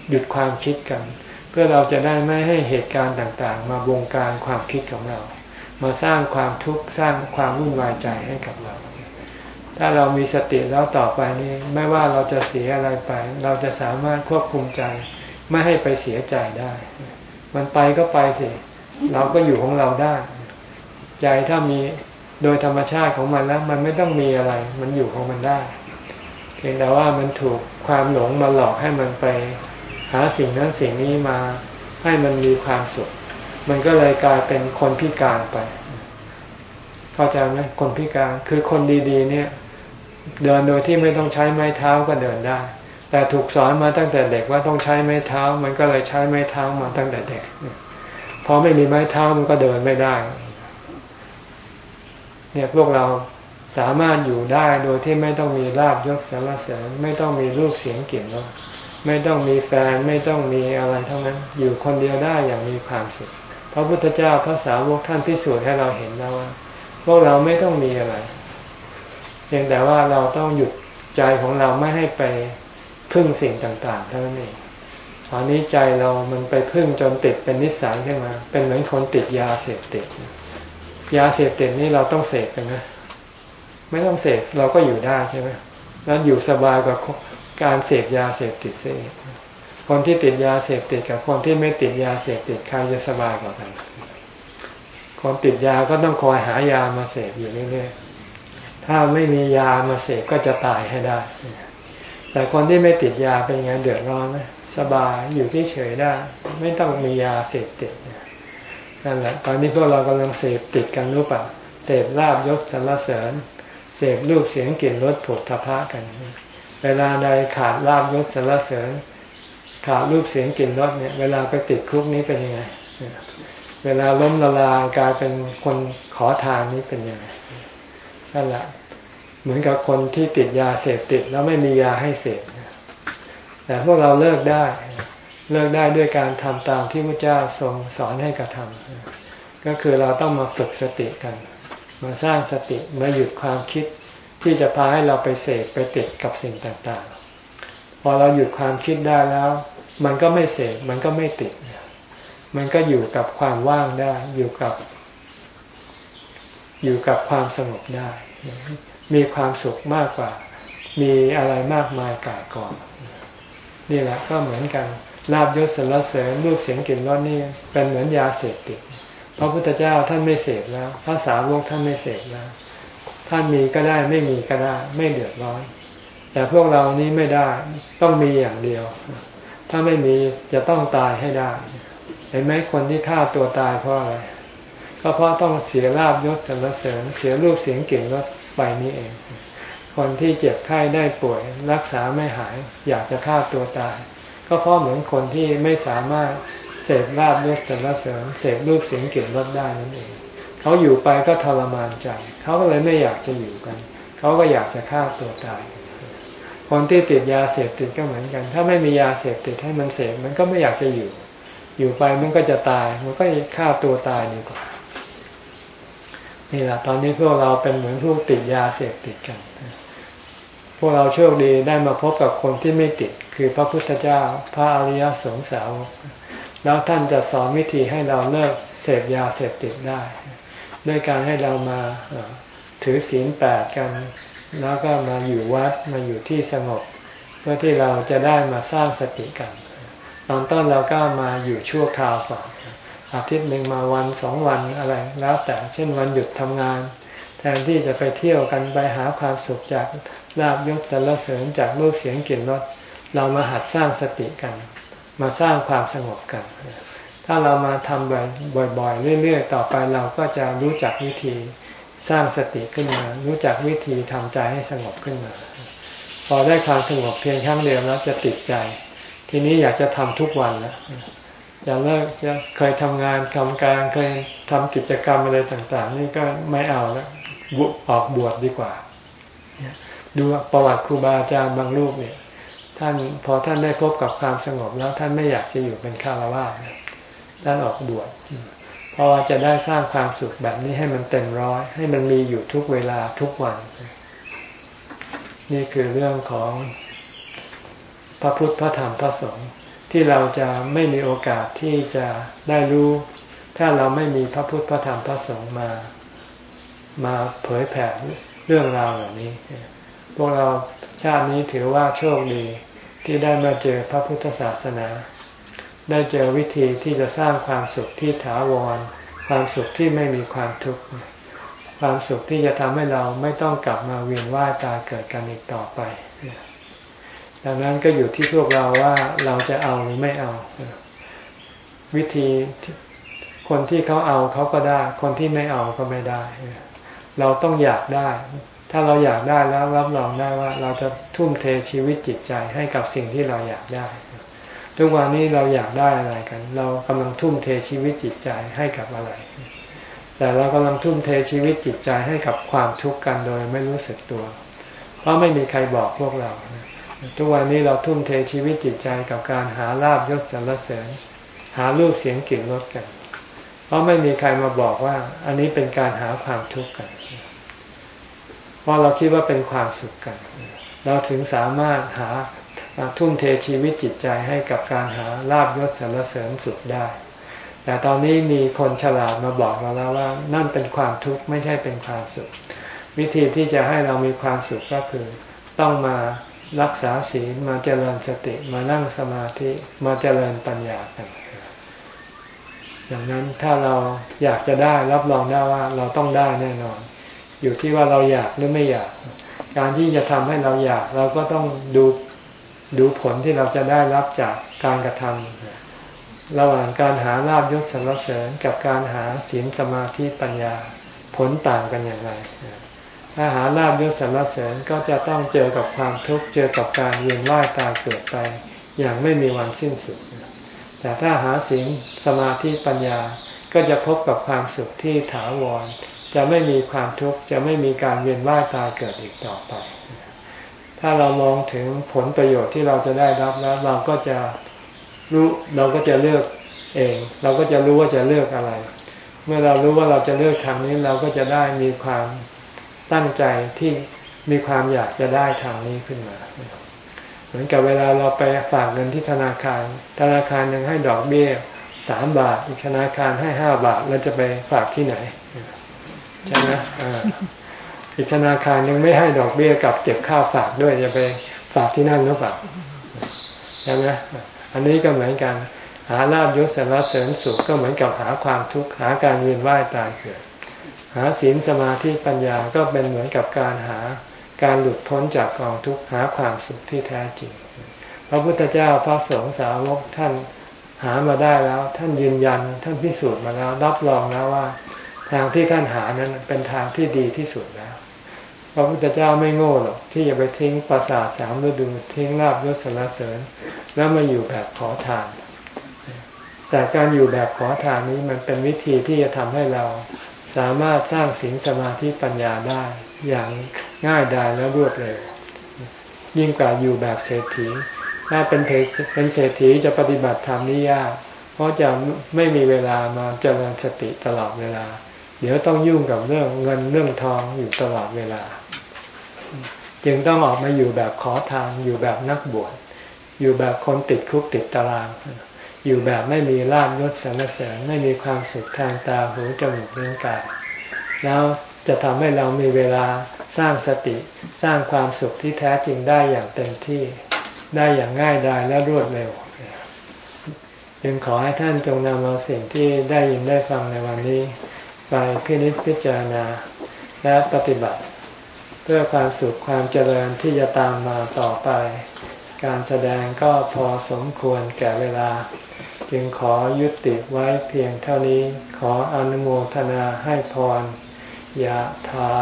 หยุดความคิดกัน เพื่อเราจะได้ไม่ให้เหตุการณ์ต่างๆ มาบงการความคิดของเรา มาสร้างความทุกข์สร้างความวุ่นวายใจให้กับเรา ถ้าเรามีสติแล้วต่อไปนี้ไม่ว่าเราจะเสียอะไรไป เราจะสามารถควบคุมใจ ไม่ให้ไปเสียใจได้ มันไปก็ไปสิ เราก็อยู่ของเราได้ ใจถ้ามีโดยธรรมชาติของมันแล้ว มันไม่ต้องมีอะไร มันอยู่ของมันได้ เพียงแต่ว่ามันถูกความหลงมาหลอกให้มันไป หาสิ่งนั้นสิ่งนี้มาให้มันมีความสุข มันก็เลยกลายเป็นคนพิการไป เข้าใจไหมคนพิการคือคนดีๆ เนี่ย เดินโดยที่ไม่ต้องใช้ไม้เท้าก็เดินได้ แต่ถูกสอนมาตั้งแต่เด็กว่าต้องใช้ไม้เท้า มันก็เลยใช้ไม้เท้ามาตั้งแต่เด็กพอไม่มีไม้เท้ามันก็เดินไม่ได้ เนี่ยพวกเราสามารถอยู่ได้โดยที่ไม่ต้องมีลาบยศสารเสริญไม่ต้องมีรูปเสียงกลิ่นรสไม่ต้องมีแฟนไม่ต้องมีอะไรทั้งนั้น อยู่คนเดียวได้อย่างมีความสุข พระพุทธเจ้าพระสาวกท่านพิสูจน์ให้เราเห็นแล้วว่า พวกเราไม่ต้องมีอะไรเพียงแต่ว่าเราต้องหยุดใจของเราไม่ให้ไปพึ่งสิ่งต่างๆเท่านั้นเองตอนนี้ใจเรามันไปพึ่งจนติดเป็นนิสัยขึ้นมา เป็นเหมือนคนติดยาเสพติด ยาเสพติดนี่เราต้องเสพกันนะ ไม่ต้องเสพเราก็อยู่ได้ใช่ไหมแล้วอยู่สบายกว่าการเสพยาเสพติดเสีย คนที่ติดยาเสพติดกับคนที่ไม่ติดยาเสพติดใครจะสบายกว่ากัน คนติดยาก็ต้องคอยหายามาเสพอยู่เรื่อยๆ ถ้าไม่มียามาเสพก็จะตายให้ได้ แต่คนที่ไม่ติดยาเป็นไงเดือดร้อนไหมสบายอยู่ที่เฉยได้ ไม่ต้องมียาเสพติดนั่นแหละตอนนี้พวกเรากำลังเสพติดกันรู้ป่ะเสพลาบยศสรรเสริญเสพรูปเสียงกลิ่นรสผลทพะกัน เวลาใดขาดลาบยศสรรเสริญ ขาดรูปเสียงกลิ่นรสเนี่ย เวลาไปติดคุกนี้เป็นยังไง เวลาล้มละลายกลายเป็นคนขอทานนี้เป็นยังไงนั่นแหละเหมือนกับคนที่ติดยาเสพติดแล้วไม่มียาให้เสพแต่พวกเราเลิกได้เลิกได้ด้วยการทำตามที่พระเจ้าทรงสอนให้กระทำก็คือเราต้องมาฝึกสติกัน มาสร้างสติมาหยุดความคิดที่จะพาให้เราไปเสพไปติดกับสิ่งต่างๆ พอเราหยุดความคิดได้แล้ว มันก็ไม่เสพมันก็ไม่ติด มันก็อยู่กับความว่างได้ อยู่กับ อยู่กับความสงบได้ มีความสุขมากกว่า มีอะไรมากมายกายก่อนนี่แหละก็เหมือนกันลาบยศสรรเสริญรูปเสียงกลิ่นรสนี่เป็นเหมือนยาเสพติดพระพุทธเจ้าท่านไม่เสพแล้ว พระสาวกท่านไม่เสพแล้ว ท่านมีก็ได้ไม่มีก็ได้ ไม่เดือดร้อน แต่พวกเรานี้ไม่ได้ต้องมีอย่างเดียว ถ้าไม่มีจะต้องตายให้ได้ เห็นไหมคนที่ฆ่าตัวตายเพราะอะไรก็เพราะต้องเสียลาบยศสรรเสริญ เสียรูปเสียงกลิ่นรสไปนี้เอง คนที่เจ็บไข้ได้ป่วย รักษาไม่หาย อยากจะฆ่าตัวตาย ก็เพราะเหมือนคนที่ไม่สามารถเสพลาบยศสรรเสริญ เสพรูปเสียงกลิ่นรสได้นั่นเอง เขาอยู่ไปก็ทรมานใจ เขาก็เลยไม่อยากจะอยู่กัน เขาก็อยากจะฆ่าตัวตาย คนที่ติดยาเสพติดก็เหมือนกัน ถ้าไม่มียาเสพติดให้มันเสพมันก็ไม่อยากจะอยู่ อยู่ไปมันก็จะตาย มันก็ฆ่าตัวตายดีกว่า นี่แหละตอนนี้พวกเราเป็นเหมือนผู้ติดยาเสพติดกัน พวกเราโชคดีได้มาพบกับคนที่ไม่ติด คือพระพุทธเจ้า พระอริยสงสาวกแล้วท่านจะสอนวิธีให้เราเลิกเสพยาเสพติดได้ ด้วยการให้เรามาถือศีลแปดกัน แล้วก็มาอยู่วัดมาอยู่ที่สงบ เพื่อที่เราจะได้มาสร้างสติกัน ตอนต้นเราก็มาอยู่ชั่วคราวก่อนอาทิตย์หนึ่งมาวันสองวันอะไรแล้วแต่เช่นวันหยุดทำงาน แทนที่จะไปเที่ยวกันไปหาความสุขจากลาบยศสรรเสริญจากรูปเสียงกลิ่นรสเรามาหัดสร้างสติกัน มาสร้างความสงบกัน ถ้าเรามาทำบ่อยๆเรื่อย ๆ ต่อไปเราก็จะรู้จักวิธี สร้างสติขึ้นมา รู้จักวิธีทำใจให้สงบขึ้นมา พอได้ความสงบเพียงครั้งเดียวแล้วจะติดใจ ทีนี้อยากจะทำทุกวันแล้วจะเลิกจะเคยทำงานทำการเคยทำกิจกรรมอะไรต่าง ๆ นี่ก็ไม่เอาแล้วออกบวชดดีกว่าดูประวัติครูบาอาจารย์บางรูปเนี่ย ท่านพอท่านได้พบกับความสงบแล้วท่านไม่อยากจะอยู่เป็นฆราวาสท่านออกบวช เพราะว่าจะได้สร้างความสุขแบบนี้ให้มันเต็มร้อย ให้มันมีอยู่ทุกเวลาทุกวัน นี่คือเรื่องของพระพุทธพระธรรมพระสงฆ์ที่เราจะไม่มีโอกาสที่จะได้รู้ ถ้าเราไม่มีพระพุทธพระธรรมพระสงฆ์มา มาเผยแผ่เรื่องราวเหล่านี้ พวกเราชาตินี้ถือว่าโชคดีที่ได้มาเจอพระพุทธศาสนา ได้เจอวิธีที่จะสร้างความสุขที่ถาวร ความสุขที่ไม่มีความทุกข์ความสุขที่จะทำให้เราไม่ต้องกลับมาเวียนว่ายตายเกิดกันอีกต่อไป ดังนั้นก็อยู่ที่พวกเราว่าเราจะเอาหรือไม่เอา วิธีคนที่เขาเอาเขาก็ได้ คนที่ไม่เอาก็ไม่ได้ เราต้องอยากได้ ถ้าเราอยากได้แล้วรับรองได้ว่า เราจะทุ่มเทชีวิตจิตใจให้กับสิ่งที่เราอยากได้ ทุกวันนี้เราอยากได้อะไรกัน เรากำลังทุ่มเทชีวิตจิตใจให้กับอะไร แต่เรากำลังทุ่มเทชีวิตจิตใจให้กับความทุกข์กันโดยไม่รู้สึกตัว เพราะไม่มีใครบอกพวกเรา ทุกวันนี้เราทุ่มเทชีวิตจิตใจกับการหาลาบยศสรรเสริญ หารูปเสียงกลิ่นรสกัน เพราะไม่มีใครมาบอกว่า อันนี้เป็นการหาความทุกข์กัน เพราะเราคิดว่าเป็นความสุขกัน เราถึงสามารถหา ทุ่มเทชีวิตจิตใจให้กับการหาลาบยศสรรเสริญสุขได้ แต่ตอนนี้มีคนฉลาดมาบอกเราแล้วว่า นั่นเป็นความทุกข์ไม่ใช่เป็นความสุข วิธีที่จะให้เรามีความสุขก็คือ ต้องมารักษาศีลมาเจริญสติมานั่งสมาธิมาเจริญปัญญากันอย่างนั้นถ้าเราอยากจะได้รับรองได้ว่าเราต้องได้แน่นอน อยู่ที่ว่าเราอยากหรือไม่อยาก การที่จะทำให้เราอยากเราก็ต้องดู ดูผลที่เราจะได้รับจากการกระทำระหว่างการหาลาบยศสรรเสริญกับการหาศีลสมาธิปัญญาผลต่างกันอย่างไรถ้าหาลาบยศสรรเสริญก็จะต้องเจอกับความทุกข์เจอกับการเวียนว่ายตายเกิดไปอย่างไม่มีวันสิ้นสุด แต่ถ้าหาศีลสมาธิปัญญาก็จะพบกับความสุขที่ถาวร จะไม่มีความทุกข์จะไม่มีการเวียนว่ายตายเกิดอีกต่อไป ถ้าเรามองถึงผลประโยชน์ที่เราจะได้รับแล้วเราก็จะรู้เราก็จะเลือกเอง เราก็จะรู้ว่าจะเลือกอะไร เมื่อเรารู้ว่าเราจะเลือกทางนี้เราก็จะได้มีความตั้งใจที่มีความอยากจะได้ทางนี้ขึ้นมา เหมือนกับเวลาเราไปฝากเงินที่ธนาคาร ธนาคารหนึ่งให้ดอกเบี้ยสามบาท อีกธนาคารให้ห้าบาทเราจะไปฝากที่ไหนใช่ไหม อีกธนาคารยังไม่ให้ดอกเบี้ยกับเก็บข้าวฝากด้วยจะไปฝากที่นั่นหรือเปล่าใช่ไหมอันนี้ก็เหมือนกัน หาลาบยศสารเสริญสุขก็เหมือนกับหาความทุกข์หาการเวียนว่ายตายเกิดหาศีลสมาธิปัญญาก็เป็นเหมือนกับการหาการหลุดพ้นจากกองทุกข์หาความสุขที่แท้จริง พระพุทธเจ้าพระสงฆ์สาวกท่านหามาได้แล้ว ท่านยืนยัน ท่านพิสูจน์มาแล้ว รับรองแล้วว่า ทางที่ท่านหานั้นเป็นทางที่ดีที่สุดแล้ว พระพุทธเจ้าไม่โง่หรอกที่จะไปทิ้งปราสาทสามฤดูทิ้งลาบยศสารเสริญ แล้วมาอยู่แบบขอทาน แต่การอยู่แบบขอทานนี้มันเป็นวิธีที่จะทำให้เราสามารถสร้างสิ่งสมาธิปัญญาได้อย่างง่ายดายและรวดเร็วยิ่งกว่าอยู่แบบเศรษฐี ถ้าเป็นเป็นเศรษฐีจะปฏิบัติธรรมนี่ยาก เพราะจะไม่มีเวลามาเจริญสติตลอดเวลา เดี๋ยวต้องยุ่งกับเรื่องเงินเรื่องทองอยู่ตลอดเวลา จึงต้องออกมาอยู่แบบขอทานอยู่แบบนักบวชอยู่แบบคนติดคุกติดตาราง อยู่แบบไม่มีลาบยศสรรเสริญไม่มีความสุขทางตาหูจมูกเลี้ยงกายแล้วจะทำให้เรามีเวลาสร้างสติสร้างความสุขที่แท้จริงได้อย่างเต็มที่ได้อย่างง่ายดายและรวดเร็วจึงขอให้ท่านจงนำเอาสิ่งที่ได้ยินได้ฟังในวันนี้ ไปพินิจพิจารณาและปฏิบัติ เพื่อความสุขความเจริญที่จะตามมาต่อไป การแสดงก็พอสมควรแก่เวลา จึงขอยุติไว้เพียงเท่านี้ขออนุโมทนาให้พรยะถา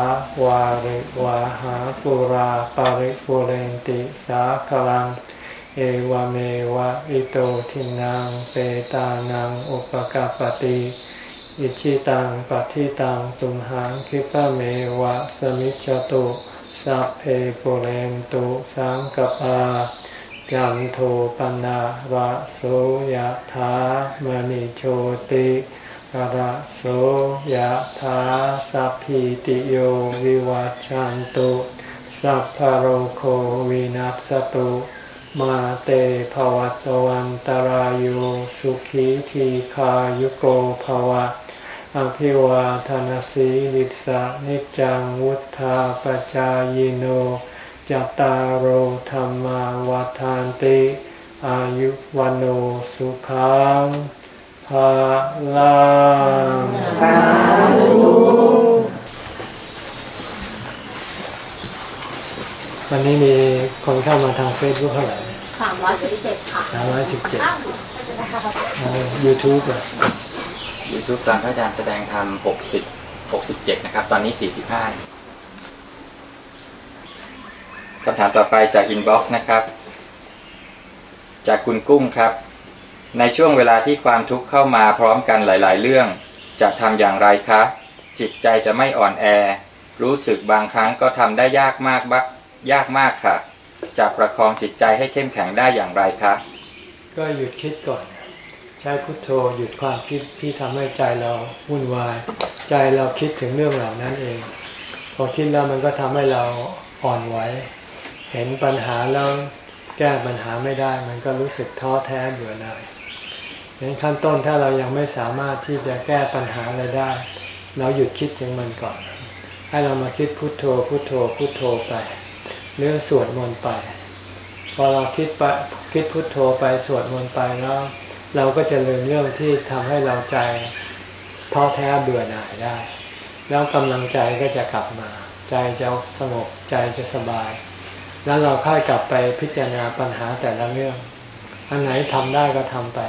วาริวาหาปุราปาริปุเรนติสาคลัง เอวเมวะอิโตทินังเปตานังอุปกาปติ อิชิตังปฏิตังตุมหังคิปะเมวะสมิจจตุสัพเพปเรนตุสังกปาจันโทปนะระโสยธามณิโชติระโสยธาสัพพิติโยวิวัจจันตุสัพพโรโควินัสตุ มาเตภวัตวันตารโยสุขีทีขายุโกภวะ อภิวาทานสีลิสะนิจังวุธาปจายโนจตารโหธรรมวาทานติ อายุวันโอสุขังภาลัง วันนี้มีคนเข้ามาทางเฟซบุ๊กเท่าไหร่สามร้อยสิบเจ็ดค่ะสามร้อยสิบเจ็ดยูทูบอะ YouTube ตอนพระอาจารย์แสดงธรรมหกสิบหกสิบเจ็ดนะครับ ตอนนี้สี่สิบห้าคำถามต่อไปจาก inbox นะครับ จากคุณกุ้งครับ ในช่วงเวลาที่ความทุกข์เข้ามาพร้อมกันหลาย ๆ เรื่อง จะทำอย่างไรคะ จิตใจจะไม่อ่อนแอ รู้สึกบางครั้งก็ทำได้ยากมากบัก ยากมากค่ะ จะประคองจิตใจให้เข้มแข็งได้อย่างไรคะ ก็หยุดคิดก่อน ใช้พุทโธหยุดความคิดที่ทำให้ใจเราวุ่นวาย ใจเราคิดถึงเรื่องเหล่านั้นเอง พอคิดแล้วมันก็ทำให้เราอ่อนไหว เห็นปัญหาแล้วแก้ปัญหาไม่ได้ มันก็รู้สึกท้อแท้เบื่อหน่ายในขั้นต้นถ้าเรายังไม่สามารถที่จะแก้ปัญหาอะไรได้ เราหยุดคิดถึงมันก่อน ให้เรามาคิดพุทโธพุทโธพุทโธไป เรื่องสวดมนต์ไป พอเราคิดไปคิดพุทโธไปสวดมนต์ไปแล้ว เราก็จะลืมเรื่องที่ทำให้เราใจท้อแท้เบื่อหน่ายได้ แล้วกำลังใจก็จะกลับมา ใจจะสงบใจจะสบาย แล้วเราค่อยกลับไปพิจารณาปัญหาแต่ละเรื่อง อันไหนทำได้ก็ทำไป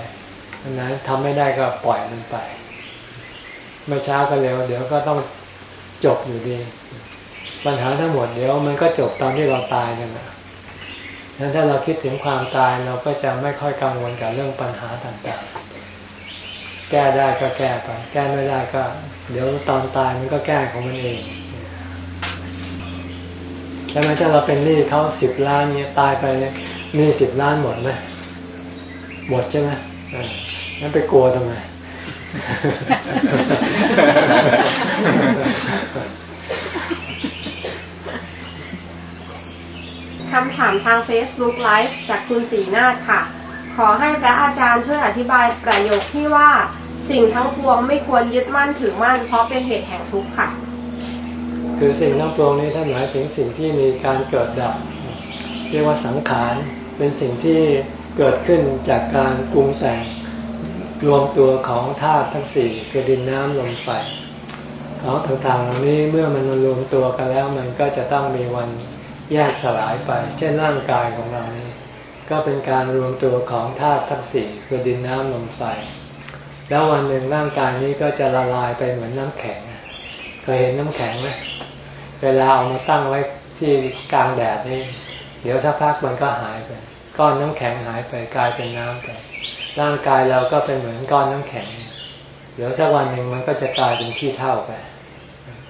อันไหนทำไม่ได้ก็ปล่อยมันไป ไม่ช้าก็เร็ว เดี๋ยวก็ต้องจบอยู่ดี ปัญหาทั้งหมดเดี๋ยวมันก็จบตอนที่เราตายนั่นแหละงั้นถ้าเราคิดถึงความตายเราก็จะไม่ค่อยกังวลกับเรื่องปัญหาต่างๆ แก้ได้ก็แก้ไป แก้ไม่ได้ก็ เดี๋ยวตอนตายมันก็แก้ของมันเองใช่ไหมถ้าเราเป็นหนี้เขาสิบล้านเนี่ยตายไปหนี้สิบล้านหมดไหมหมดใช่ไหมงั้นไปกลัวทำไม คำถามทาง Facebook Live จากคุณสีนาฏค่ะ ขอให้พระอาจารย์ช่วยอธิบายประโยคที่ว่า สิ่งทั้งปวงไม่ควรยึดมั่นถือมั่น เพราะเป็นเหตุแห่งทุกข์ค่ะ คือสิ่งทั้งปวงนี้ท่านหมายถึงสิ่งที่มีการเกิดดับ เรียกว่าสังขารเป็นสิ่งที่เกิดขึ้นจากการปรุงแต่งรวมตัวของธาตุทั้งสี่คือดินน้ำลมไฟของต่างๆเหล่านี้เมื่อมันรวมตัวกันแล้วมันก็จะต้องมีวัน แยกสลายไป เช่นร่างกายของเรานี้ ก็เป็นการรวมตัวของธาตุทั้งสี่คือดินน้ำลมไฟ แล้ววันหนึ่งร่างกายนี้ก็จะละลายไปเหมือนน้ำแข็งเคยเห็นน้ำแข็งไหมเวลาเอามาตั้งไว้ที่กลางแดดนี่เดี๋ยวสักพักมันก็หายไป ก้อนน้ำแข็งหายไปกลายเป็นน้ำไปร่างกายเราก็เป็นเหมือนก้อนน้ำแข็ง เดี๋ยวสักวันหนึ่งมันก็จะกลายเป็นขี้เท่าไป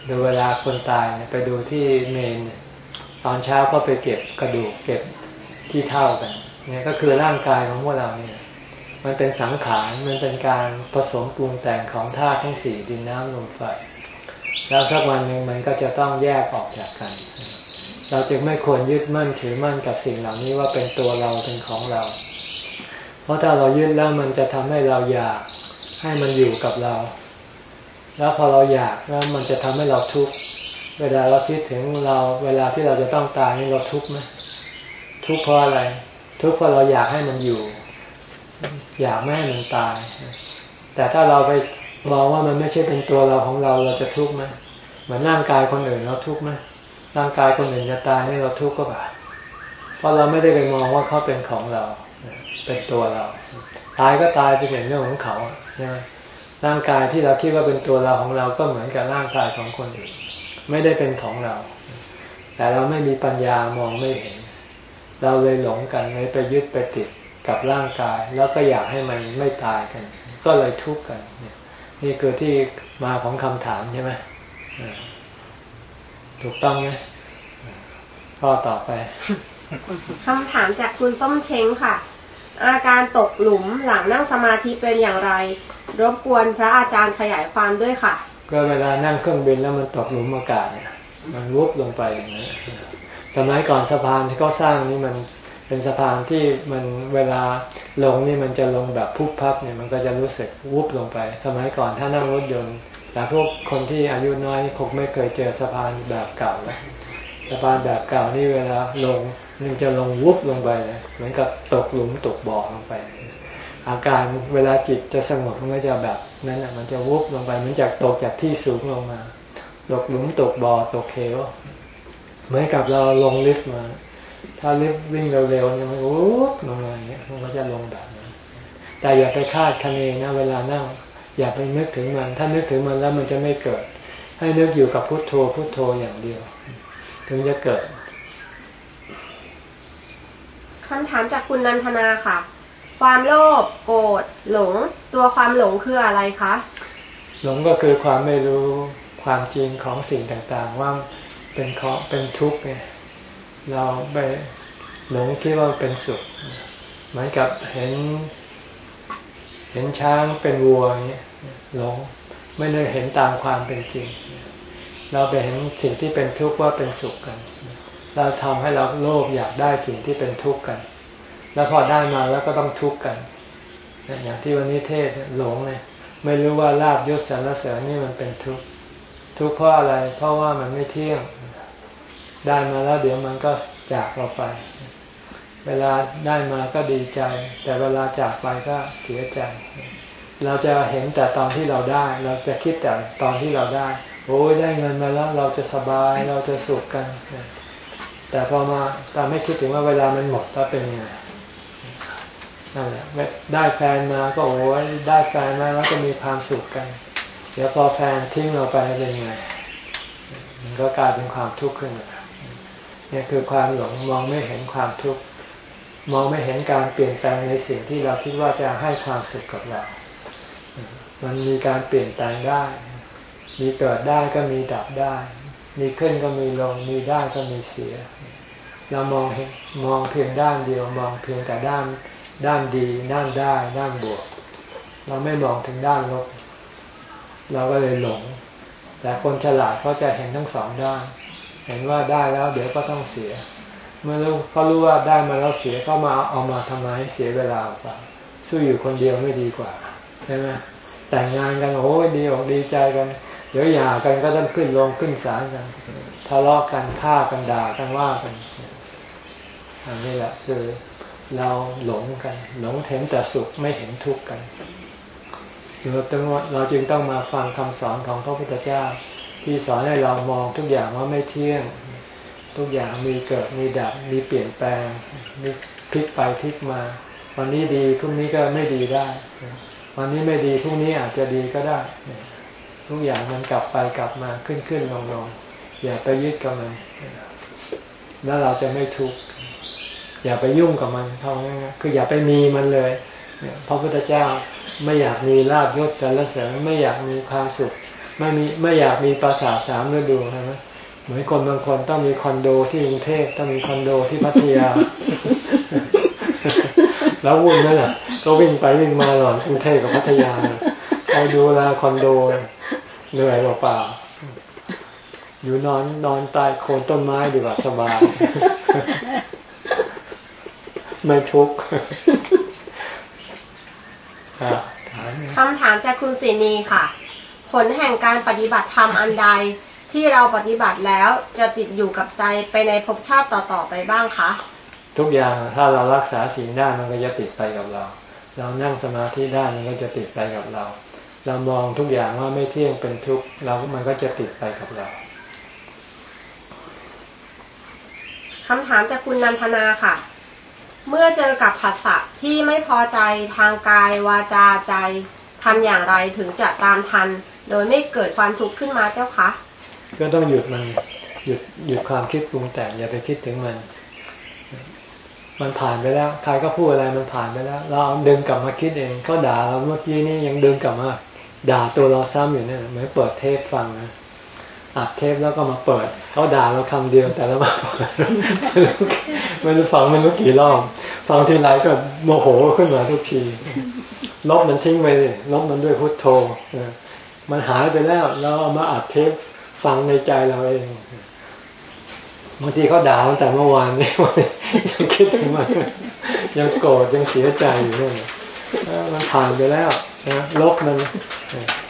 ดูเวลาคนตายเนี่ยไปดูที่เมนเนี่ย ตอนเช้าก็ไปเก็บกระดูกเก็บขี้เท่ากันเนี่ยก็คือร่างกายของพวกเราเนี่ยมันเป็นสังขารมันเป็นการผสมปรุงแต่งของธาตุทั้งสี่ดินน้ำลมไฟแล้วสักวันหนึ่งมันก็จะต้องแยกออกจากกัน เราจึงไม่ควรยึดมั่นถือมั่นกับสิ่งเหล่านี้ว่าเป็นตัวเราเป็นของเรา เพราะถ้าเรายึดแล้วมันจะทำให้เราอยากให้มันอยู่กับเรา แล้วพอเราอยากแล้วมันจะทำให้เราทุกข์ เวลาเราคิดถึงเราเวลาที่เราจะต้องตายนี่เราทุกข์ไหมทุกข์เพราะอะไร ทุกข์เพราะเราอยากให้มันอยู่ อยากไม่ให้มันตาย แต่ถ้าเราไปมองว่ามันไม่ใช่เป็นตัวเราของเราเราจะทุกข์ไหมเหมือนร่างกายคนอื่นเราทุกข์ไหมร่างกายคนอื่นจะตายนี่เราทุกข์ก็บ่าเพราะเราไม่ได้ไปมองว่าเขาเป็นของเรา เป็นตัวเรา ตายก็ตายไปเป็นเรื่องของเขาใช่ไหมร่างกายที่เราคิดว่าเป็นตัวเราของเราก็เหมือนกับร่างกายของคนอื่น ไม่ได้เป็นของเรา แต่เราไม่มีปัญญามองไม่เห็น เราเลยหลงกันเลยไปยึดไปติดกับร่างกาย แล้วก็อยากให้มันไม่ตายกัน ก็เลยทุกข์กัน นี่คือที่มาของคำถามใช่ไหมถูกต้องไหมข้อต่อไปคำถามจากคุณต้มเช้งค่ะ อาการตกหลุมหลังนั่งสมาธิเป็นอย่างไร รบกวนพระอาจารย์ขยายความด้วยค่ะ ก็เวลานั่งเครื่องบินแล้วมันตกหลุมอากาศเนี่ยมันวุบลงไปอย่างนี้สมัยก่อนสะพานที่เขาสร้างนี่มันเป็นสะพานที่มันเวลาลงนี่มันจะลงแบบพุบพับเนี่ยมันก็จะรู้สึกวุบลงไป สมัยก่อนถ้านั่งรถยนต์แต่พวกคนที่อายุน้อยคงไม่เคยเจอสะพานแบบเก่านะสะพานแบบเก่านี่เวลาลงมันจะลงวุบลงไปเลยเหมือนกับตกหลุมตกบ่อลงไป อาการเวลาจิตจะสงบมันก็จะแบบนั้นแหละมันจะวุบลงไปเหมือนจากตกจากที่สูงลงมา ตกหลุมตกบ่อตกเขวเหมือนกับเราลงลิฟต์มา ถ้าลิฟต์วิ่งเร็วๆเนี่ยมันวุบลงมาอย่างเงี้ยมันก็จะลงแบบนั้นแต่อย่าไปคาดคะเนนะเวลานั่งอย่าไปนึกถึงมัน ถ้านึกถึงมันแล้วมันจะไม่เกิด ให้นึกอยู่กับพุทโธพุทโธอย่างเดียว ถึงจะเกิดคำถามจากคุณนันทนาค่ะ ความโลภโกรธหลง ตัวความหลงคืออะไรคะ หลงก็คือความไม่รู้ความจริงของสิ่งต่างๆ ว่าเป็นเคราะห์เป็นทุกข์เนี่ยเราไปหลงคิดว่าเป็นสุข เหมือนกับเห็น เห็นช้างเป็นวัวเนี่ยหลงไม่ได้เห็นตามความเป็นจริง เราไปเห็นสิ่งที่เป็นทุกข์ว่าเป็นสุขกัน เราทำให้เราโลภอยากได้สิ่งที่เป็นทุกข์กัน แล้วพอได้มาแล้วก็ต้องทุกข์กัน อย่างที่วันนี้เทศหลงเลยไม่รู้ว่าลาบยศสรรเสริญนี่มันเป็นทุกข์ทุกข์เพราะอะไร เพราะว่ามันไม่เที่ยงได้มาแล้วเดี๋ยวมันก็จากเราไป เวลาได้มาก็ดีใจ แต่เวลาจากไปก็เสียใจ เราจะเห็นแต่ตอนที่เราได้ เราจะคิดแต่ตอนที่เราได้โอ้ยได้เงินมาแล้วเราจะสบายเราจะสุขกัน แต่พอมาตาไม่คิดถึงว่าเวลามันหมดแล้วเป็นยังไง นั่นแหละได้แฟนมาก็โอ้ยได้แฟนมาแล้วก็มีความสุขกัน เดี๋ยวพอแฟนทิ้งเราไปเป็นยังไงมันก็กลายเป็นความทุกข์ขึ้นมาเนี่ยคือความหลงมองไม่เห็นความทุกข์มองไม่เห็นการเปลี่ยนแปลงในสิ่งที่เราคิดว่าจะให้ความสุขกับเรา มันมีการเปลี่ยนแปลงได้ มีเกิดได้ก็มีดับได้ มีขึ้นก็มีลง มีได้ก็มีเสีย เรามองเห็นมองเพียงด้านเดียว มองเพียงแต่ด้าน ด้านดีด้านได้ ด้านบวก เราไม่มองถึงด้านลบ เราก็เลยหลง แต่คนฉลาดเขาจะเห็นทั้งสองด้าน เห็นว่าได้แล้ว เดี๋ยวก็ต้องเสีย เมื่อเขารู้ว่าได้มาแล้วเสียก็มาเอามาทำไมเสียเวลาเปล่าสู้อยู่คนเดียวไม่ดีกว่าใช่ไหมแต่งงานกันโอ้ยดีอกดีใจกัน เดี๋ยวหย่ากันก็ต้องขึ้นลงขึ้นศาลกันทะเลาะกันฆ่ากันด่ากันว่ากันอันนี้แหละคือ เราหลงกัน หลงเห็นแต่สุขไม่เห็นทุกข์กันเราต้องเราจึงต้องมาฟังคำสอนของพระพุทธเจ้า ที่สอนให้เรามองทุกอย่างว่าไม่เที่ยง ทุกอย่างมีเกิดมีดับมีเปลี่ยนแปลงมีพลิกไปพลิกมา วันนี้ดีพรุ่งนี้ก็ไม่ดีได้ วันนี้ไม่ดีพรุ่งนี้อาจจะดีก็ได้ ทุกอย่างมันกลับไปกลับมาขึ้นขึ้นลงลงอย่าไปยึดกับมันแล้วเราจะไม่ทุกข์ อย่าไปยุ่งกับมันเท่านั้นคืออย่าไปมีมันเลยพระพุทธเจ้าไม่อยากมีลาบยศสรรเสริญไม่อยากมีความสุข ไม่มีไม่อยากมีปราสาทสามฤดูใช่ไหมเหมือนคนบางคนต้องมีคอนโดที่กรุงเทพต้องมีคอนโดที่พัทยา แล้ววุ่นนั่นแหละก็วิ่งไปวิ่งมาหลอนกรุงเทพกับพัทยาคอยดูแลคอนโดเหนื่อยเปล่าอยู่นอนนอนใต้โคนต้นไม้ดีกว่าสบาย ไม่ทุกข์คำถามจากคุณศรีนีค่ะ ผลแห่งการปฏิบัติธรรมอันใดที่เราปฏิบัติแล้วจะติดอยู่กับใจไปในภพชาติต่อๆไปบ้างคะ ทุกอย่างถ้าเรารักษาศีลได้มันก็จะติดไปกับเรา เรานั่งสมาธิได้มันก็จะติดไปกับเรา เรามองทุกอย่างว่าไม่เที่ยงเป็นทุกข์เรามันก็จะติดไปกับเราคำถามจากคุณนันทนาค่ะ เมื่อเจอกับผัสสะที่ไม่พอใจทางกายวาจาใจทำอย่างไรถึงจะตามทัน โดยไม่เกิดความทุกข์ขึ้นมาเจ้าคะก็ต้องหยุดมันหยุดหยุดความคิดปรุงแต่งอย่าไปคิดถึงมัน มันผ่านไปแล้วใครก็พูดอะไรมันผ่านไปแล้ว เราดึงกลับมาคิดเองเขาด่าเราเมื่อกี้นี่ยังดึงกลับมา ด่าตัวเราซ้ำอยู่เนี่ยเหมือนเปิดเทปฟังนะ อัดเทปแล้วก็มาเปิดเขาด่าเราคำเดียวแต่ละมาไม่รู้ฟังมันรู้กี่รอบฟังทีไรก็โมโหขึ้นมาทุกทีลบมันทิ้งไปเลยลบมันด้วยพุทโธมันหายไปแล้วเราเอามาอัดเทปฟังในใจเราเองบางทีเขาด่าตั้งแต่เมื่อวานนี้ยังคิดถึงมันยังโกรธยังเสียใจอยู่เนี่ยมันผ่านไปแล้วนะลบมัน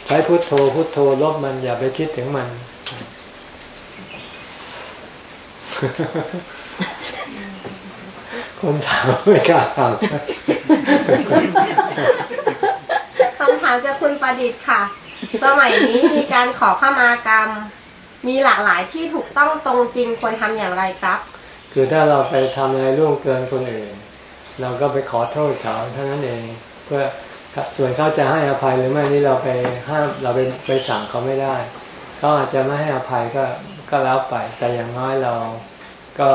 ใช้พุทโธพุทโธลบมันอย่าไปคิดถึงมัน คนถามไม่กล้าถามคำถามจากคุณประดิษฐ์ค่ะ สมัยนี้มีการขอขมากรรม มีหลากหลายที่ถูกต้องตรงจริงควรทำอย่างไรครับ คือถ้าเราไปทำอะไรร่วงเกินคนอื่น เราก็ไปขอโทษเขาเท่านั้นเอง เพื่อส่วนเขาจะให้อภัยหรือไม่นี่เราไปห้ามเราไปไปสั่งเขาไม่ได้เขาอาจจะไม่ให้อภัยก็ก็แล้วไป แต่อย่างน้อยเรา ก็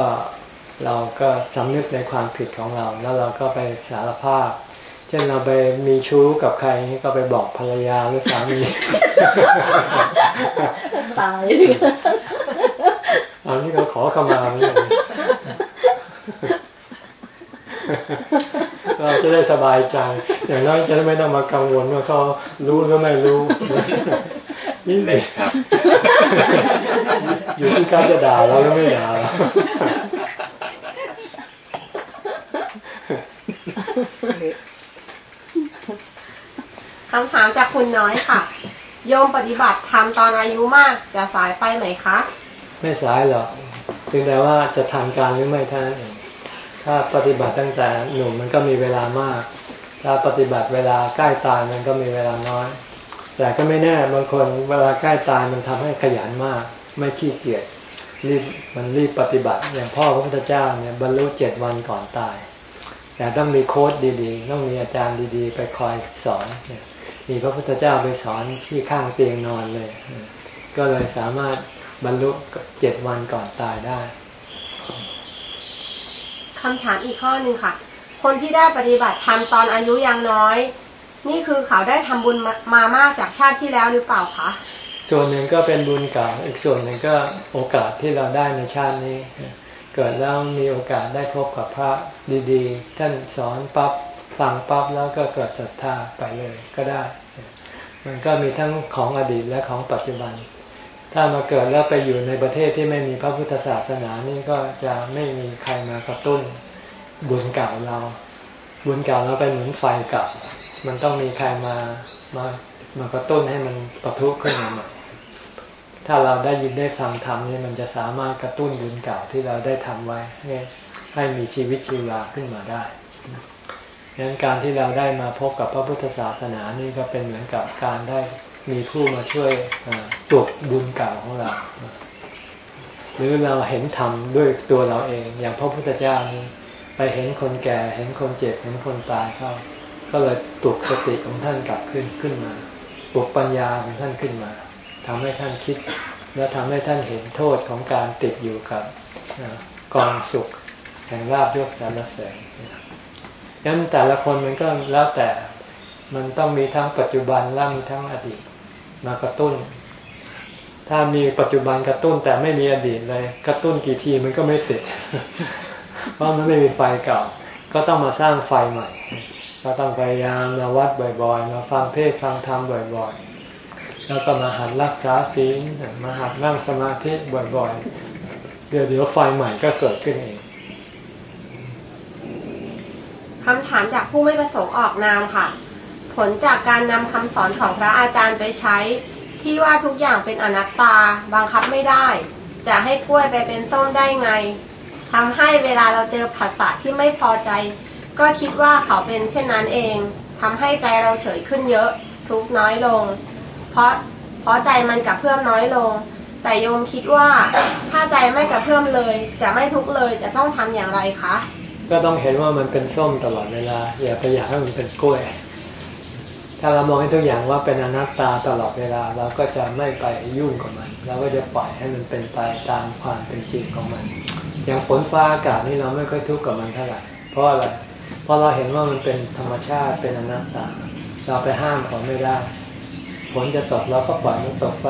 เราก็สำนึกในความผิดของเรา แล้วเราก็ไปสารภาพ เช่นเราไปมีชู้กับใครก็ไปบอกภรรยาหรือสามีตายอันนี้ก็ขอขมาเนี่ย เราจะได้สบายใจ อย่างน้อยจะไม่ต้องมากังวลว่าเขารู้หรือไม่รู้นี่เลยครับ อยู่ที่การจะด่าเราหรือไม่ด่าเราคำถามจากคุณน้อยค่ะ โยมปฏิบัติทำตอนอายุมากจะสายไปไหมคะ ไม่สายหรอกเพียงแต่ว่าจะทันการหรือไม่เท่านั้นเอง ถ้าปฏิบัติตั้งแต่หนุ่มมันก็มีเวลามาก ถ้าปฏิบัติเวลาใกล้ตายมันก็มีเวลาน้อย แต่ก็ไม่แน่บางคนเวลาใกล้ตายมันทำให้ขยันมาก ไม่ขี้เกียจรีบมันรีบปฏิบัติอย่างพ่อพระพุทธเจ้าเนี่ยบรรลุเจ็ดวันก่อนตาย แต่ต้องมีโค้ดดีๆ ต้องมีอาจารย์ดีๆ ไปคอยสอนเนี่ยมีพระพุทธเจ้าไปสอนที่ข้างเตียงนอนเลย ก็เลยสามารถบรรลุเจ็ดวันก่อนตายได้ คำถามอีกข้อหนึ่งค่ะ คนที่ได้ปฏิบัติธรรมตอนอายุยังน้อย นี่คือเขาได้ทำบุญมามามากจากชาติที่แล้วหรือเปล่าคะส่วนหนึ่งก็เป็นบุญเก่าอีกส่วนหนึ่งก็โอกาสที่เราได้ในชาตินี้ เกิดแล้วมีโอกาสได้พบกับพระดีๆ ท่านสอนปั๊บฟังปั๊บแล้วก็เกิดศรัทธาไปเลยก็ได้ มันก็มีทั้งของอดีตและของปัจจุบัน ถ้ามาเกิดแล้วไปอยู่ในประเทศที่ไม่มีพระพุทธศาสนานี่ก็จะไม่มีใครมากระตุ้นบุญเก่าเรา บุญเก่าเราเป็นเหมือนไฟเก่ามันต้องมีใครมามามากระตุ้นให้มันปะทุขึ้นมาใหม่ถ้าเราได้ยินได้ฟังธรรมนี่มันจะสามารถกระตุ้นบุญเก่าที่เราได้ทำไว้ให้ให้มีชีวิตชีวาขึ้นมาได้ดังนั้นการที่เราได้มาพบกับพระพุทธศาสนานี่ก็เป็นเหมือนกับการได้ มีผู้มาช่วยปลุกบุญเก่าของเรา หรือเราเห็นธรรมด้วยตัวเราเอง อย่างพระพุทธเจ้านี่ไปเห็นคนแก่ เห็นคนเจ็บ เห็นคนตายเข้า ก็เลยปลุกสติของท่านกลับขึ้นขึ้นมาปลุกปัญญาของท่านขึ้นมาทำให้ท่านคิด และทำให้ท่านเห็นโทษของการติดอยู่กับกองสุขแห่งลาบยกสรรเสริญงั้นแต่ละคนมันก็แล้วแต่มันต้องมีทั้งปัจจุบันและมีทั้งอดีต มากระตุ้น ถ้ามีปัจจุบันกระตุ้นแต่ไม่มีอดีตเลย กระตุ้นกี่ทีมันก็ไม่ติด เพราะมันไม่มีไฟเก่า ก็ต้องมาสร้างไฟใหม่ก็ต้องพยายามมาวัดบ่อยๆ มาฟังเทศฟังธรรมบ่อยๆ แล้วก็มาหัดรักษาศีล มาหัดนั่งสมาธิบ่อยๆ เดี๋ยวเดี๋ยวไฟใหม่ก็เกิดขึ้นเองคำถามจากผู้ไม่ประสงค์ออกนามค่ะ ผลจากการนำคำสอนของพระอาจารย์ไปใช้ ที่ว่าทุกอย่างเป็นอนัตตาบังคับไม่ได้ จะให้กล้วยไปเป็นส้มได้ไงทำให้เวลาเราเจอผัสสะที่ไม่พอใจ ก็คิดว่าเขาเป็นเช่นนั้นเองทำให้ใจเราเฉยขึ้นเยอะ ทุกน้อยลง เพราะเพราะใจมันกับเพิ่มน้อยลง แต่โยมคิดว่าถ้าใจไม่กับเพิ่มเลย จะไม่ทุกเลยจะต้องทำอย่างไรคะก็ต้องเห็นว่ามันเป็นส้มตลอดเวลา อย่าไปอยากให้มันเป็นกล้วย ถ้าเรามองให้ทุกอย่างว่าเป็นอนัตตาตลอดเวลาเราก็จะไม่ไปยุ่งกับมัน เราก็จะปล่อยให้มันเป็นไปตามความเป็นจริงของมัน อย่างฝนฟ้าอากาศนี่เราไม่ค่อยทุกข์กับมันเท่าไหร่เพราะอะไรเพราะเราเห็นว่ามันเป็นธรรมชาติเป็นอนัตตา เราไปห้ามเขาไม่ได้ฝนจะตกเราก็ปล่อยมันตกไป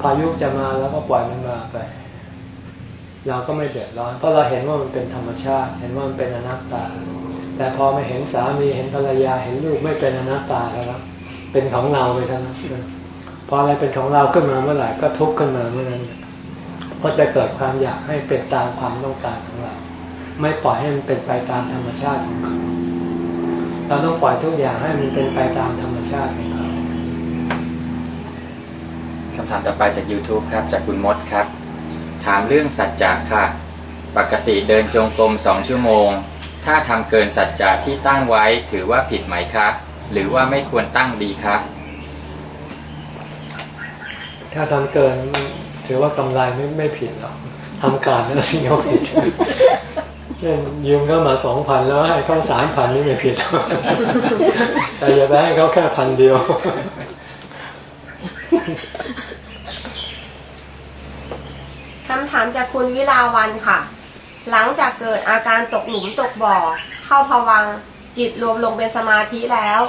พายุจะมาแล้วก็ปล่อยมันมาไป เราก็ไม่เดือดร้อน เพราะเราเห็นว่ามันเป็นธรรมชาติ เห็นว่ามันเป็นอนัตตา แต่พอมาเห็นสามีเห็นภรรยาเห็นลูกไม่เป็นอนัตตาแล้วเป็นของเราไปทั้งนั้นพออะไรเป็นของเราขึ้นมาเมื่อไหร่ก็ทุกข์ขึ้นมาเมื่อนั้นเพราะจะเกิดความอยากให้เป็นตามความต้องการของเรา ไม่ปล่อยให้มันเป็นไปตามธรรมชาติของเขาเราต้องปล่อยทุกอย่างให้มันเป็นไปตามธรรมชาติของเขาคำถามต่อไปจาก YouTube ครับ จากคุณมดครับ ถามเรื่องสัจจะค่ะ ปกติเดินจงกรมสองชั่วโมง ถ้าทำเกินสัจจะที่ตั้งไว้ถือว่าผิดไหมคะ หรือว่าไม่ควรตั้งดีคะ ถ้าทำเกินถือว่ากำไรไม่ไม่ผิดหรอกทำการนั่นสิ่งที่ผิดเช่นยืมเขามาสองพันแล้วให้เขาสามพันนี่ไม่ผิด แต่อย่าไปให้เขาแค่พันเดียว คำถามจากคุณวิลาวันค่ะ หลังจากเกิดอาการตกหลุมตกบ่อ เข้าภวังจิตรวมลงเป็นสมาธิแล้ว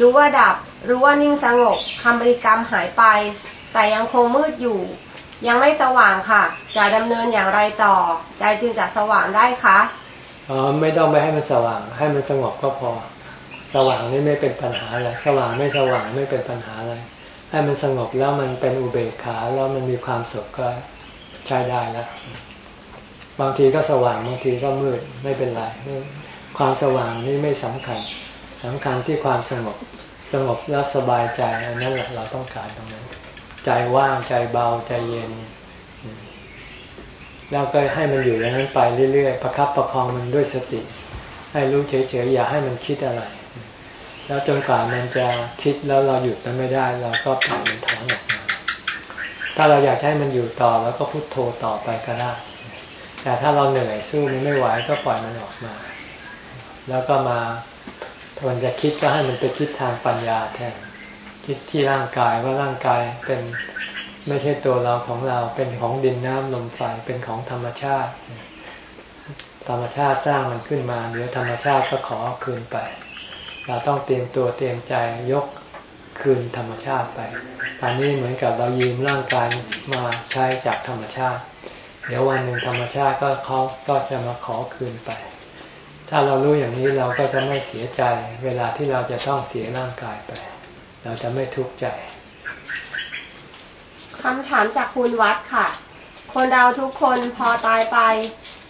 รู้ว่าดับ รู้ว่านิ่งสงบคำบริกรรมหายไป แต่ยังคงมืดอยู่ ยังไม่สว่างค่ะ จะดำเนินอย่างไรต่อ ใจจึงจะสว่างได้คะอ๋อไม่ต้องไปให้มันสว่าง ให้มันสงบก็พอ สว่างนี่ไม่เป็นปัญหาอะไรสว่างไม่สว่างไม่เป็นปัญหาอะไรให้มันสงบแล้วมันเป็นอุเบกขาแล้วมันมีความสุขก็ ใช้ได้แล้วบางทีก็สว่างบางทีก็มืดไม่เป็นไรความสว่างนี่ไม่สำคัญสำคัญที่ความสงบสงบแล้วสบายใจอันนั้นแหละเราต้องการตรงนั้น ใจว่างใจเบาใจเย็นแล้วก็ให้มันอยู่อย่างนั้นไปเรื่อยๆประคับประคองมันด้วยสติ ให้รู้เฉยๆอย่าให้มันคิดอะไร แล้วจนกว่ามันจะคิดแล้วเราหยุดมันไม่ได้ เราก็ปล่อยมันถอนออกมา ถ้าเราอยากให้มันอยู่ต่อแล้วก็พุโทโธต่อไปก็ได้ แต่ถ้าเราเหนื่อยสู้มันไม่ไหวก็ปล่อยมันออกมา แล้วก็มามันจะคิดก็ให้มันไปคิดทางปัญญาแทน คิดที่ร่างกายว่าร่างกายเป็นไม่ใช่ตัวเราของเราเป็นของดินน้ำลมไฟเป็นของธรรมชาติ ธรรมชาติสร้างมันขึ้นมาเดี๋ยวธรรมชาติก็ขอคืนไป เราต้องเตรียมตัวเตรียมใจยก คืนธรรมชาติไป ตอนนี้เหมือนกับเรายืมร่างกายมาใช้จากธรรมชาติ เดี๋ยววันหนึ่งธรรมชาติก็เขาก็จะมาขอคืนไป ถ้าเรารู้อย่างนี้เราก็จะไม่เสียใจ เวลาที่เราจะต้องเสียร่างกายไป เราจะไม่ทุกข์ใจคำถามจากคุณวัดค่ะ คนเราทุกคนพอตายไป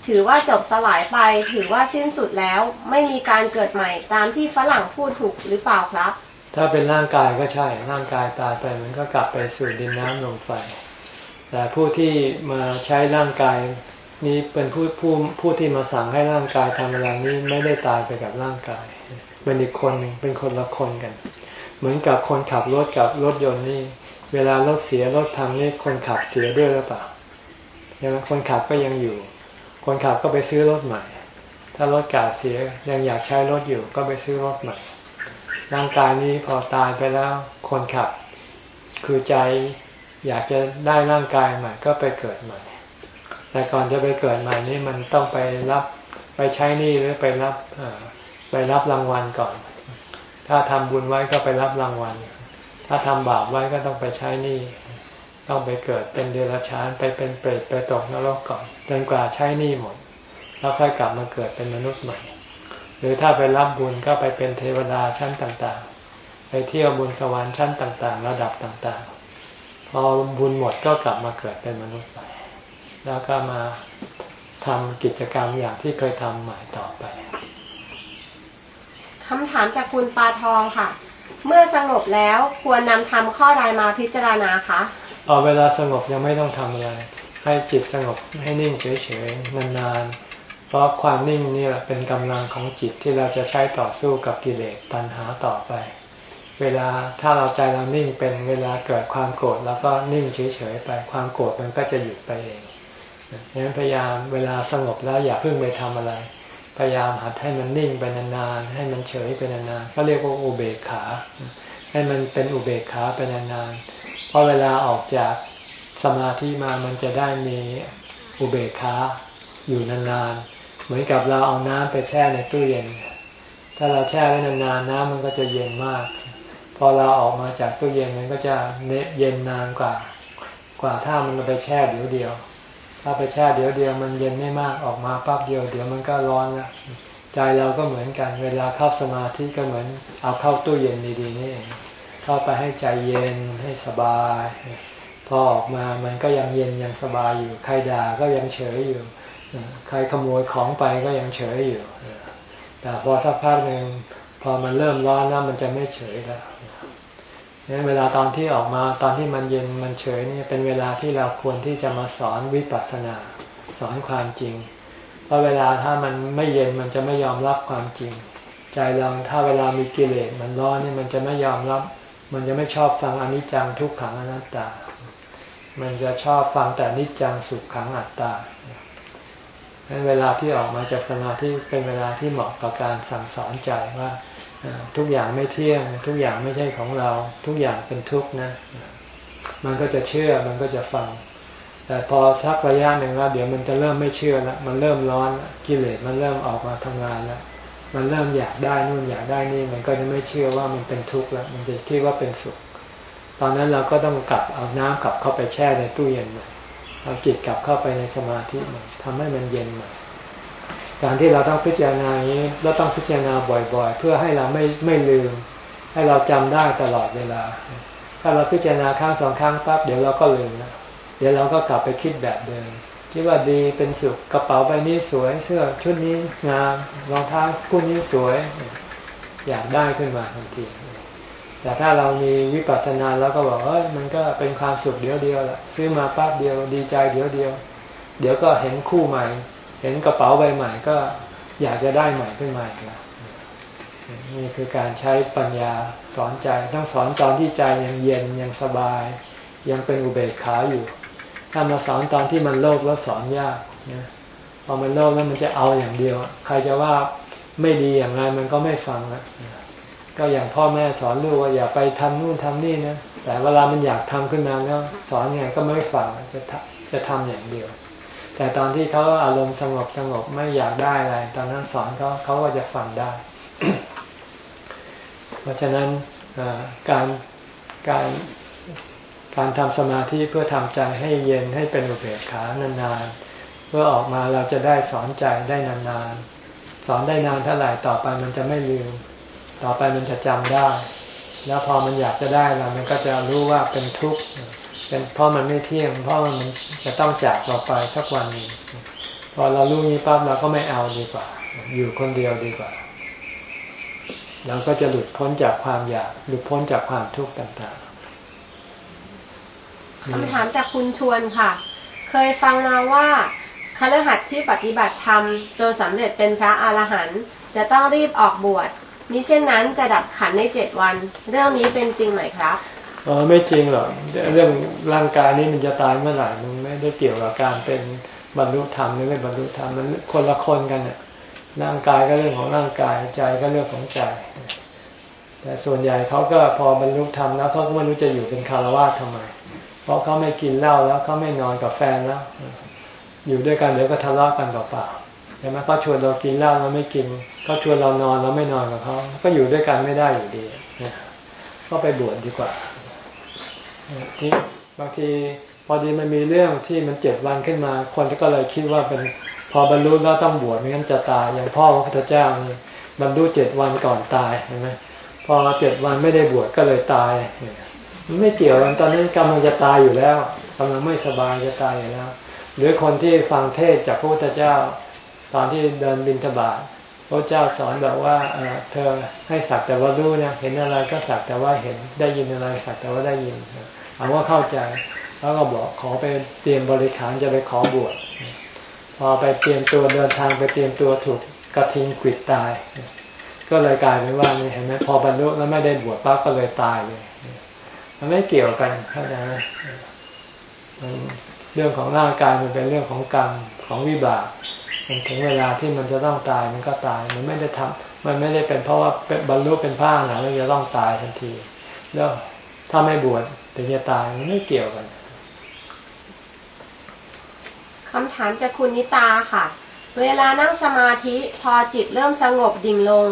ถือว่าจบสลายไป ถือว่าสิ้นสุดแล้ว ไม่มีการเกิดใหม่ตามที่ฝรั่งพูดถูกหรือเปล่าครับ ถ้าเป็นร่างกายก็ใช่ ร่างกายตายไปมันก็กลับไปสู่ดินน้ำลมไฟ แต่ผู้ที่มาใช้ร่างกายนี้เป็นผู้ผู้ผู้ที่มาสั่งให้ร่างกายทำอะไรนี้ไม่ได้ตายไปกับร่างกาย เป็นอีกคนหนึ่งเป็นคนละคนกัน เหมือนกับคนขับรถกับรถยนต์นี่ เวลารถเสียรถพังนี่คนขับเสียด้วยหรือเปล่าใช่ไหมคนขับก็ยังอยู่ คนขับก็ไปซื้อรถใหม่ ถ้ารถเก่าเสียยังอยากใช้รถอยู่ก็ไปซื้อรถใหม่ ร่างกายนี้พอตายไปแล้วคนขับ คือใจอยากจะได้ร่างกายใหม่ก็ไปเกิดใหม่ แต่ก่อนจะไปเกิดใหม่นี่มันต้องไปรับไปใช้นี่หรือไปรับไปรับรางวัลก่อน ถ้าทำบุญไว้ก็ไปรับรางวัล ถ้าทำบาปไว้ก็ต้องไปใช้นี้ต้องไปเกิดเป็นเดรัจฉานไปเป็นเปรตไปตกนรกก่อนจนกว่าใช้นี้หมด แล้วค่อยกลับมาเกิดเป็นมนุษย์ใหม่ หรือถ้าไปรับบุญก็ไปเป็นเทวดาชั้นต่างๆ ไปเที่ยวบุญสวรรค์ชั้นต่างๆ ระดับต่างๆ พอบุญหมดก็กลับมาเกิดเป็นมนุษย์ใหม่แล้วก็มาทำกิจกรรมอย่างที่เคยทำใหม่ต่อไปคำถามจากคุณปาทองค่ะ เมื่อสงบแล้วควรนำทำข้อใดมาพิจารณาคะเอาเวลาสงบยังไม่ต้องทำอะไร ให้จิตสงบให้นิ่งเฉยๆนานๆ เพราะความนิ่งนี่แหละเป็นกำลังของจิตที่เราจะใช้ต่อสู้กับกิเลสตัณหาต่อไป เวลาถ้าเราใจเรานิ่งเป็นเวลาเกิดความโกรธแล้วก็นิ่งเฉยๆไป ความโกรธมันก็จะหยุดไปเองดังนั้นพยายามเวลาสงบแล้วอย่าเพิ่งไปทำอะไร พยายามหัดให้มันนิ่งไปนานๆให้มันเฉยไปนานๆก็เรียกว่าอุเบกขา ให้มันเป็นอุเบกขาไปนานๆเพราะเวลาออกจากสมาธิมามันจะได้มีอุเบกขาอยู่นานๆ เหมือนกับเราเอาน้ำไปแช่ในตู้เย็น ถ้าเราแช่ไว้นานๆน้ำมันก็จะเย็นมาก พอเราออกมาจากตู้เย็นมันก็จะเย็นนานกว่า กว่าถ้ามันไปแช่เดียวเดียว ถ้าไปแช่เดี๋ยวเดียวมันเย็นไม่มากออกมาปั๊บเดียวเดี๋ยวมันก็ร้อนล้วใจเราก็เหมือนกัน เวลาเข้าสมาธิก็เหมือนเอาเข้าตู้เย็นดีๆนี่เข้าไปให้ใจเย็นให้สบาย พอออกมามันก็ยังเย็นยังสบายอยู่ใครด่าก็ยังเฉยอยู่ ใครขโมยของไปก็ยังเฉยอยู่ แต่พอสักพักหนึ่งพอมันเริ่มร้อนแล้วมันจะไม่เฉยแล้วนั้นเวลาตอนที่ออกมาตอนที่มันเย็นมันเฉยนี่เป็นเวลาที่เราควรที่จะมาสอนวิปัสสนา สอนความจริง เพราะเวลาถ้ามันไม่เย็นมันจะไม่ยอมรับความจริง ใจเราถ้าเวลามีกิเลสมันร้อนนี่มันจะไม่ยอมรับ มันจะไม่ชอบฟังอนิจจังทุกขังอนัตตา มันจะชอบฟังแต่นิจจังสุขขังอัตตา ดังนั้นเวลาที่ออกมาจากสมาธิเป็นเวลาที่เหมาะกับการสั่งสอนใจว่าทุกอย่างไม่เที่ยง ทุกอย่างไม่ใช่ของเรา ทุกอย่างเป็นทุกข์นะ มันก็จะเชื่อมันก็จะฟัง แต่พอสักระยะหนึ่งแล้วเดี๋ยวมันจะเริ่มไม่เชื่อแล้วมันเริ่มร้อนกิเลสมันเริ่มออกมาทำงานแล้วมันเริ่มอยากได้นู่นอยากได้นี่มันก็จะไม่เชื่อว่ามันเป็นทุกข์แล้วมันจะคิดว่าเป็นสุข ตอนนั้นเราก็ต้องกลับเอาน้ำกลับเข้าไปแช่ในตู้เย็นใหม่ เอาจิตกลับเข้าไปในสมาธิใหม่ทำให้มันเย็นใหม่การที่เราต้องพิจารณาอย่างนี้เราต้องพิจารณาบ่อย ๆ เพื่อให้เราไม่ไม่ลืม ให้เราจำได้ตลอดเวลา ถ้าเราพิจารณาครั้งสองครั้งปั๊บเดี๋ยวเราก็ลืมนะเดี๋ยวเราก็กลับไปคิดแบบเดิมคิดว่าดีเป็นสุขกระเป๋าใบนี้สวย เสื้อชุดนี้งามรองเท้าคู่นี้สวย อยากได้ขึ้นมาทันที แต่ถ้าเรามีวิปัสสนาแล้วก็บอกเอ้ยมันก็เป็นความสุขเดียวเดียวละซื้อมาปั๊บเดียวดีใจเดียวเดียว เดี๋ยวก็เห็นคู่ใหม่ เห็นกระเป๋าใบใหม่ก็อยากจะได้ใหม่ขึ้นมาอีกแล้วนี่คือการใช้ปัญญาสอนใจต้องสอนตอนที่ใจยังเย็นยังสบาย ยังเป็นอุเบกขาอยู่ ถ้ามาสอนตอนที่มันโลภแล้วสอนยากนะพอมันโลภแล้วมันจะเอาอย่างเดียว ใครจะว่าไม่ดีอย่างไรมันก็ไม่ฟังนะ ก็อย่างพ่อแม่สอนลูกว่าอย่าไปทำนู่นทำนี่นะแต่เวลามันอยากทำขึ้นมาแล้วสอนไงก็ไม่ฟังจะจะทำอย่างเดียว แต่ตอนที่เขาอารมณ์สงบสงบไม่อยากได้อะไรตอนนั้นสอนเขาเขาก็จะฟังได้ เพราะฉะนั้นการการการทำสมาธิเพื่อทำใจให้เย็นให้เป็นอุเบกขานานๆ เพื่อออกมาเราจะได้สอนใจได้นานๆ สอนได้นานเท่าไหร่ต่อไปมันจะไม่ลืม ต่อไปมันจะจำได้ แล้วพอมันอยากจะได้แล้วมันก็จะรู้ว่าเป็นทุกข์เป็นเพราะมันไม่เที่ยง เพราะมันจะต้องจากเราไปสักวันนึงพอเรารู้นี้ปั๊บเราก็ไม่เอาดีกว่า อยู่คนเดียวดีกว่าเราก็จะหลุดพ้นจากความอยาก หลุดพ้นจากความทุกข์ต่างๆคำถามจากคุณชวนค่ะ เคยฟังมาว่าคฤหัสถ์ที่ปฏิบัติธรรมจนสำเร็จเป็นพระอรหันต์จะต้องรีบออกบวช มิเช่นนั้นจะดับขันในเจ็ดวัน เรื่องนี้เป็นจริงไหมครับอ๋อไม่จริงหรอกเรื่องร่างกายนี้มันจะตายเมื่อไหร่มันไม่ได้เกี่ยวกับการเป็นบรรลุธรรมหรือไม่บรรลุธรรมมันคนละคนกันเนี่ยร่างกายก็เรื่องของร่างกายใจก็เรื่องของใจ แต่ส่วนใหญ่เขาก็พอบรรลุธรรมแล้วเขาก็ไม่รู้จะอยู่เป็นคารวะทำไม เพราะเขาไม่กินเหล้าแล้วเขาไม่นอนกับแฟนแล้ว อยู่ด้วยกันเดี๋ยวก็ทะเลาะกันเปล่าๆ ช่ไหมเขาชวนเรากินเหล้าเราไม่กินเขาชวนเรานอนเราไม่นอนกับเขาก็อยู่ด้วยกันไม่ได้อยู่ดีก็ไปบวชดีกว่าที่บางทีพอดีมันมีเรื่องที่มันเจ็ดวันขึ้นมา คนก็เลยคิดว่าเป็นพอบรรลุแล้วต้องบวชไม่งั้นจะตายอย่างพ่อพระพุทธเจ้านี่บรรลุเจ็ดวันก่อนตายเห็นไหมพอเจ็ดวันไม่ได้บวชก็เลยตายมันไม่เกี่ยวกันตอนนี้กำลังจะตายอยู่แล้วกำลังไม่สบายจะตายอยู่แล้ว หรือคนที่ฟังเทศจากพระพุทธเจ้า ตอนที่เดินบินทบาทพระเจ้าสอนแบบว่าเธอให้สักแต่ว่ารู้นะเห็นอะไรก็สักแต่ว่าเห็นได้ยินอะไรสักแต่ว่าได้ยินเอาว่าเข้าใจแล้วก็บอกขอไปเตรียมบริขารจะไปขอบวชพอไปเตรียมตัวเดินทางไปเตรียมตัวถูกกระทิงขิดตาย ก็เลยกลายเป็นว่าเห็นไหมพอบรรลุแล้วไม่ได้บวชปั๊บก็เลยตายเลยมันไม่เกี่ยวกันเข้าใจไหมเรื่องของร่างกายมันเป็นเรื่องของกรรมของวิบาก ถึงเวลาที่มันจะต้องตายมันก็ตาย มันไม่ได้ทำมันไม่ได้เป็นเพราะว่าเป็นบรรลุเป็นผ้าหนาแล้วจะต้องตายทันที แล้วถ้าไม่บวชถึงจะตายมันไม่เกี่ยวกันคำถามจากคุณนิตาค่ะ เวลานั่งสมาธิพอจิตเริ่มสงบดิ่งลง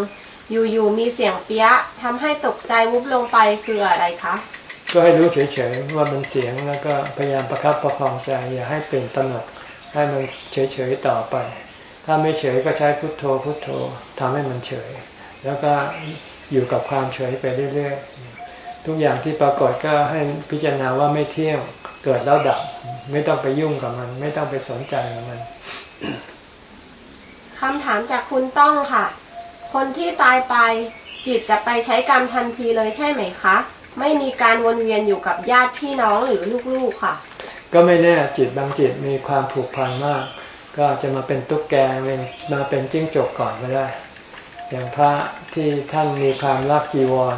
อยู่ๆมีเสียงเปี้ยทำให้ตกใจวุบลงไปคืออะไรคะก็ให้รู้เฉยๆว่ามันเสียงแล้วก็พยายามประคับประคองใจอย่าให้เปลี่ยนตนกให้มันเฉยๆต่อไป ถ้าไม่เฉยก็ใช้พุทโธพุทโธทำให้มันเฉย แล้วก็อยู่กับความเฉยไปเรื่อยๆ ทุกอย่างที่ปรากฏก็ให้พิจารณาว่าไม่เที่ยงเกิดแล้วดับ ไม่ต้องไปยุ่งกับมัน ไม่ต้องไปสนใจกับมันคำถามจากคุณต้องค่ะ คนที่ตายไปจิตจะไปใช้กรรมทันทีเลยใช่ไหมคะ ไม่มีการวนเวียนอยู่กับญาติพี่น้องหรือลูกๆค่ะ ก็ไม่แน่จิตบางจิตมีความผูกพันมาก ก็จะมาเป็นตุ๊กแกมาเป็นจิ้งจกก่อนก็ได้ อย่างพระที่ท่านมีความรักจีวร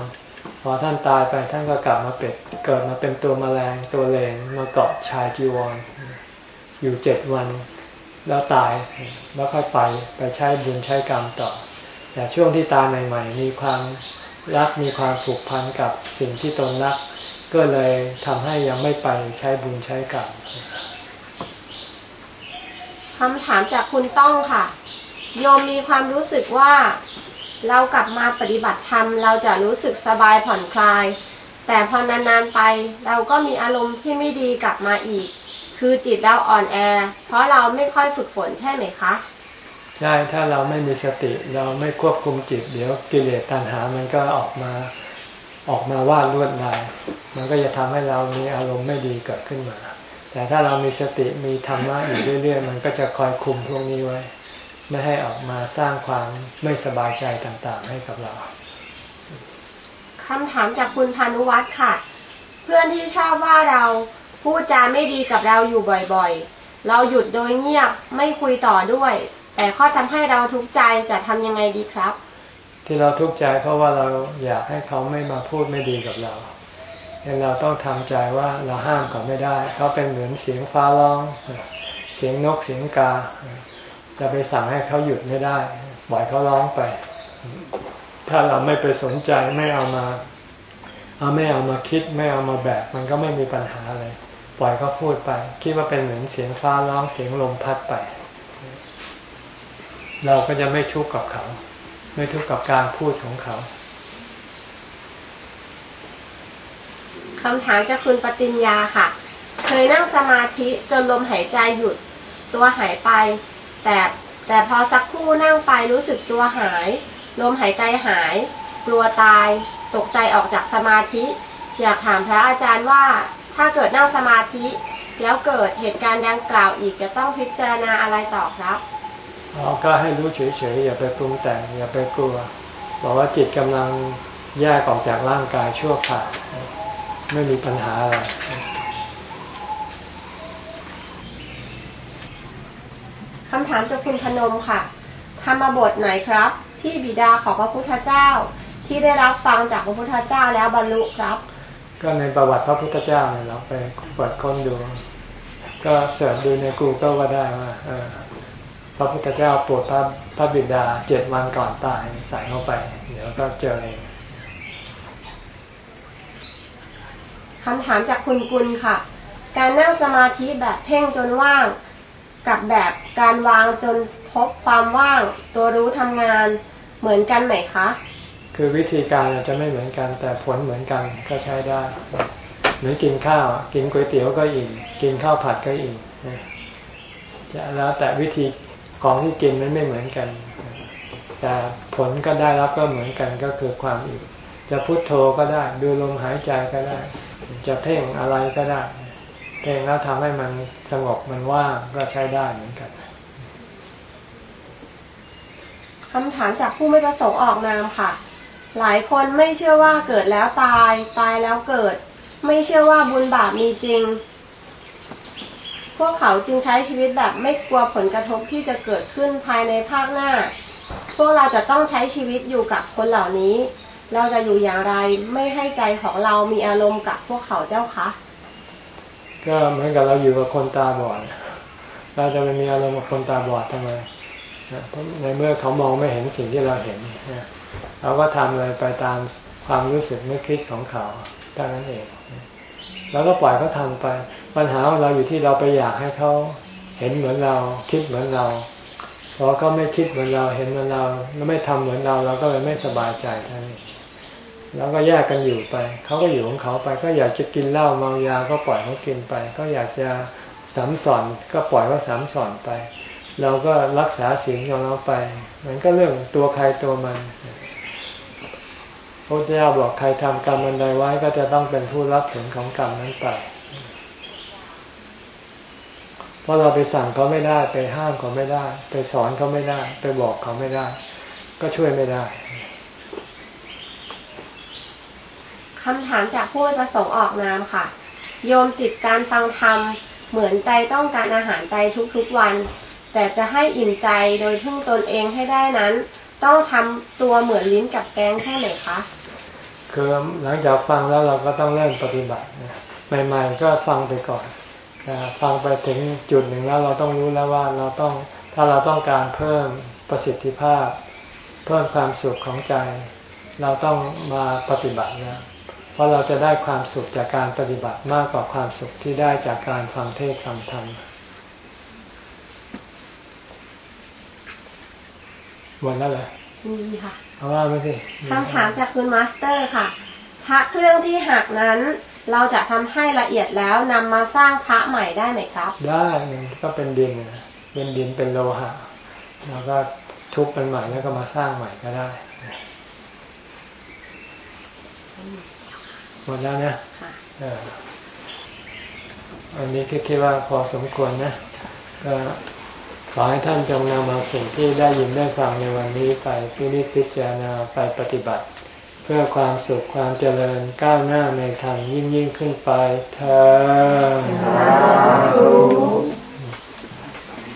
พอท่านตายไปท่านก็กลับมาเป็นเกิดมาเป็นตัวมแมลงตัวเลงมาเกาะชายจีวร อยู่เจ็ดวันแล้วตายแล้วค่อยไปไปใช้บุญใช้กรรมต่อ แต่ช่วงที่ตายใหม่ ๆ มีความรักมีความผูกพันกับสิ่งที่ตนรัก ก็เลยทำให้ยังไม่ไปใช้บุญใช้กรรม คำถามจากคุณต้องค่ะ โยมมีความรู้สึกว่า เรากลับมาปฏิบัติธรรม เราจะรู้สึกสบายผ่อนคลาย แต่พอนานๆไป เราก็มีอารมณ์ที่ไม่ดีกลับมาอีก คือจิตเราอ่อนแอ เพราะเราไม่ค่อยฝึกฝนใช่ไหมคะ ใช่ ถ้าเราไม่มีสติเราไม่ควบคุมจิต เดี๋ยวกิเลสตัณหามันก็ออกมาออกมาวาดลวดลาย มันก็จะทำให้เรามีอารมณ์ไม่ดีเกิดขึ้นมา แต่ถ้าเรามีสติมีธรรมะอยู่เรื่อย ๆ มันก็จะคอยคุมพวกนี้ไว้ ไม่ให้ออกมาสร้างความไม่สบายใจต่างๆ ให้กับเราคำถามจากคุณพานุวัฒน์ค่ะ เพื่อนที่ชอบว่าเราพูดจาไม่ดีกับเราอยู่บ่อยๆ เราหยุดโดยเงียบไม่คุยต่อด้วย แต่ข้อทำให้เราทุกข์ใจจะทำยังไงดีครับ ที่เราทุกข์ใจเพราะว่าเราอยากให้เขาไม่มาพูดไม่ดีกับเรา ดังเราต้องทำใจว่าเราห้ามเขาไม่ได้ เขาเป็นเหมือนเสียงฟ้าร้อง เสียงนกเสียงกา จะไปสั่งให้เขาหยุดไม่ได้ปล่อยเขาร้องไป ถ้าเราไม่ไปสนใจไม่เอามาเอาไม่เอามาคิดไม่เอามาแบกมันก็ไม่มีปัญหาอะไรปล่อยเขาพูดไป คิดว่าเป็นเหมือนเสียงฟ้าร้องเสียงลมพัดไป เราก็จะไม่ทุกข์กับเขา ไม่ทุกข์กับการพูดของเขา คำถามจากคุณปติญญาค่ะ เคยนั่งสมาธิจนลมหายใจหยุด ตัวหายไป แต่แต่พอสักครู่นั่งไปรู้สึกตัวหาย ลมหายใจหาย กลัวตาย ตกใจออกจากสมาธิ อยากถามพระอาจารย์ว่า ถ้าเกิดนั่งสมาธิ แล้วเกิดเหตุการณ์ดังกล่าวอีกจะต้องพิจารณาอะไรต่อครับก็ให้รู้เฉยๆอย่าไปปรุงแต่งอย่าไปกลัวบอกว่าจิตกำลังแยกออกจากร่างกายชั่วคราว ไม่มีปัญหาอะไรคำถามจากคุณพนมค่ะธรรมบทไหนครับ ที่บิดาของพระพุทธเจ้า ที่ได้รับฟังจากพระพุทธเจ้าแล้วบรรลุครับ ก็ในประวัติพระพุทธเจ้าเนี่ยเราไปเปิดค้นดู ก็เสิร์ชดูใน Google ก็ได้ว่าเออพระพุทธเจ้าโปรดพระพระบิดาเจ็ดวันก่อนตายใส่เข้าไป เดี๋ยวก็เจอเอง คำถามจากคุณกุลค่ะ การนั่งสมาธิแบบเพ่งจนว่าง กับแบบการวางจนพบความว่าง ตัวรู้ทำงานเหมือนกันไหมคะ คือวิธีการอาจจะไม่เหมือนกัน แต่ผลเหมือนกันก็ใช้ได้เหมือนกินข้าวกินก๋วยเตี๋ยวก็อิ่มกินข้าวผัดก็อิ่มจะแล้วแต่วิธีของที่กินมันไม่เหมือนกัน แต่ผลก็ได้รับก็เหมือนกันก็คือความอิ่มจะพุโทโธก็ได้ ดูลมหายใจก็ได้ จะเพ่งอะไรก็ได้ เพ่งแล้วทำให้มันสงบมันว่างก็ใช้ได้เหมือนกันคำถามจากผู้ไม่ประสงค์ออกนามค่ะ หลายคนไม่เชื่อว่าเกิดแล้วตาย ตายแล้วเกิด ไม่เชื่อว่าบุญบาปมีจริง พวกเขาจึงใช้ชีวิตแบบไม่กลัวผลกระทบที่จะเกิดขึ้นภายในภาคหน้า พวกเราจะต้องใช้ชีวิตอยู่กับคนเหล่านี้ เราจะอยู่อย่างไรไม่ให้ใจของเรามีอารมณ์กับพวกเขาเจ้าคะก็เหมือนกับเราอยู่กับคนตาบอดเราจะไปมีอารมณ์กับคนตาบอดทำไมในเมื่อเขามองไม่เห็นสิ่งที่เราเห็นเราก็ทำอะไรไปตามความรู้สึกนึกคิดของเขาเท่านั้นเองแล้วก็ปล่อยเขาทาไป ปัญหาของเราอยู่ที่เราไปอยากให้เขาเห็นเหมือนเราคิดเหมือนเราพอเขาไม่คิดเหมือนเราเห็นเหมือนเราแล้วไม่ทำเหมือนเราเราก็เลยไม่สบายใจท่านี้ แล้วก็แยกกันอยู่ไปเขาก็อยู่ของเขาไป ก็อยากจะกินเหล้าเมายาก็ปล่อยเขากินไป ก็อยากจะสามสอนก็ปล่อยเขาสามสอนไป เราก็รักษาศีลของเราไป มันก็เรื่องตัวใครตัวมันพระเจ้าบอกใครทำกรรมอันใดไว้ก็จะต้องเป็นผู้รับผลของกรรมนั้นไปเพราะเราไปสั่งเขาไม่ได้ไปห้ามเขาไม่ได้ ไปสอนเขาไม่ได้ ไปบอกเขาไม่ได้ ก็ช่วยไม่ได้ คำถามจากผู้ไม่ประสงค์ออกนามค่ะ โยมติดการฟังธรรมเหมือนใจต้องการอาหารใจทุกๆวัน แต่จะให้อิ่มใจโดยพึ่งตนเองให้ได้นั้น ต้องทำตัวเหมือนลิ้นกับแกงใช่ไหมคะคือหลังจากฟังแล้วเราก็ต้องเริ่มปฏิบัติใหม่ๆก็ฟังไปก่อนฟังไปถึงจุดหนึ่งแล้วเราต้องรู้แล้วว่าเราต้องถ้าเราต้องการเพิ่มประสิทธิภาพ เพิ่มความสุขของใจ เราต้องมาปฏิบัตินะ เพราะเราจะได้ความสุขจากการปฏิบัติมากกว่าความสุขที่ได้จากการฟังเทศฟังธรรมหมดแล้วเหรอมีค่ะเอ้าว่ามาสิคำถามจากคุณมาสเตอร์ค่ะ พระเครื่องที่หักนั้น เราจะทำให้ละเอียดแล้วนำมาสร้างพระใหม่ได้ไหมครับ ได้มันก็เป็นดินนะเป็นดินเป็นโลหะแล้วก็ทุบมันใหม่แล้วก็มาสร้างใหม่ก็ได้ หมดแล้วนะค่ะเอออันนี้ก็คิดว่าพอสมควรนะ ก็ขอให้ท่านจงนำเอาสิ่งที่ได้ยินได้ฟังในวันนี้ไปพินิจพิจารณาไปปฏิบัติ เพื่อความสุขความเจริญก้าวหน้าในทางยิ่งยิ่งขึ้นไปเธอ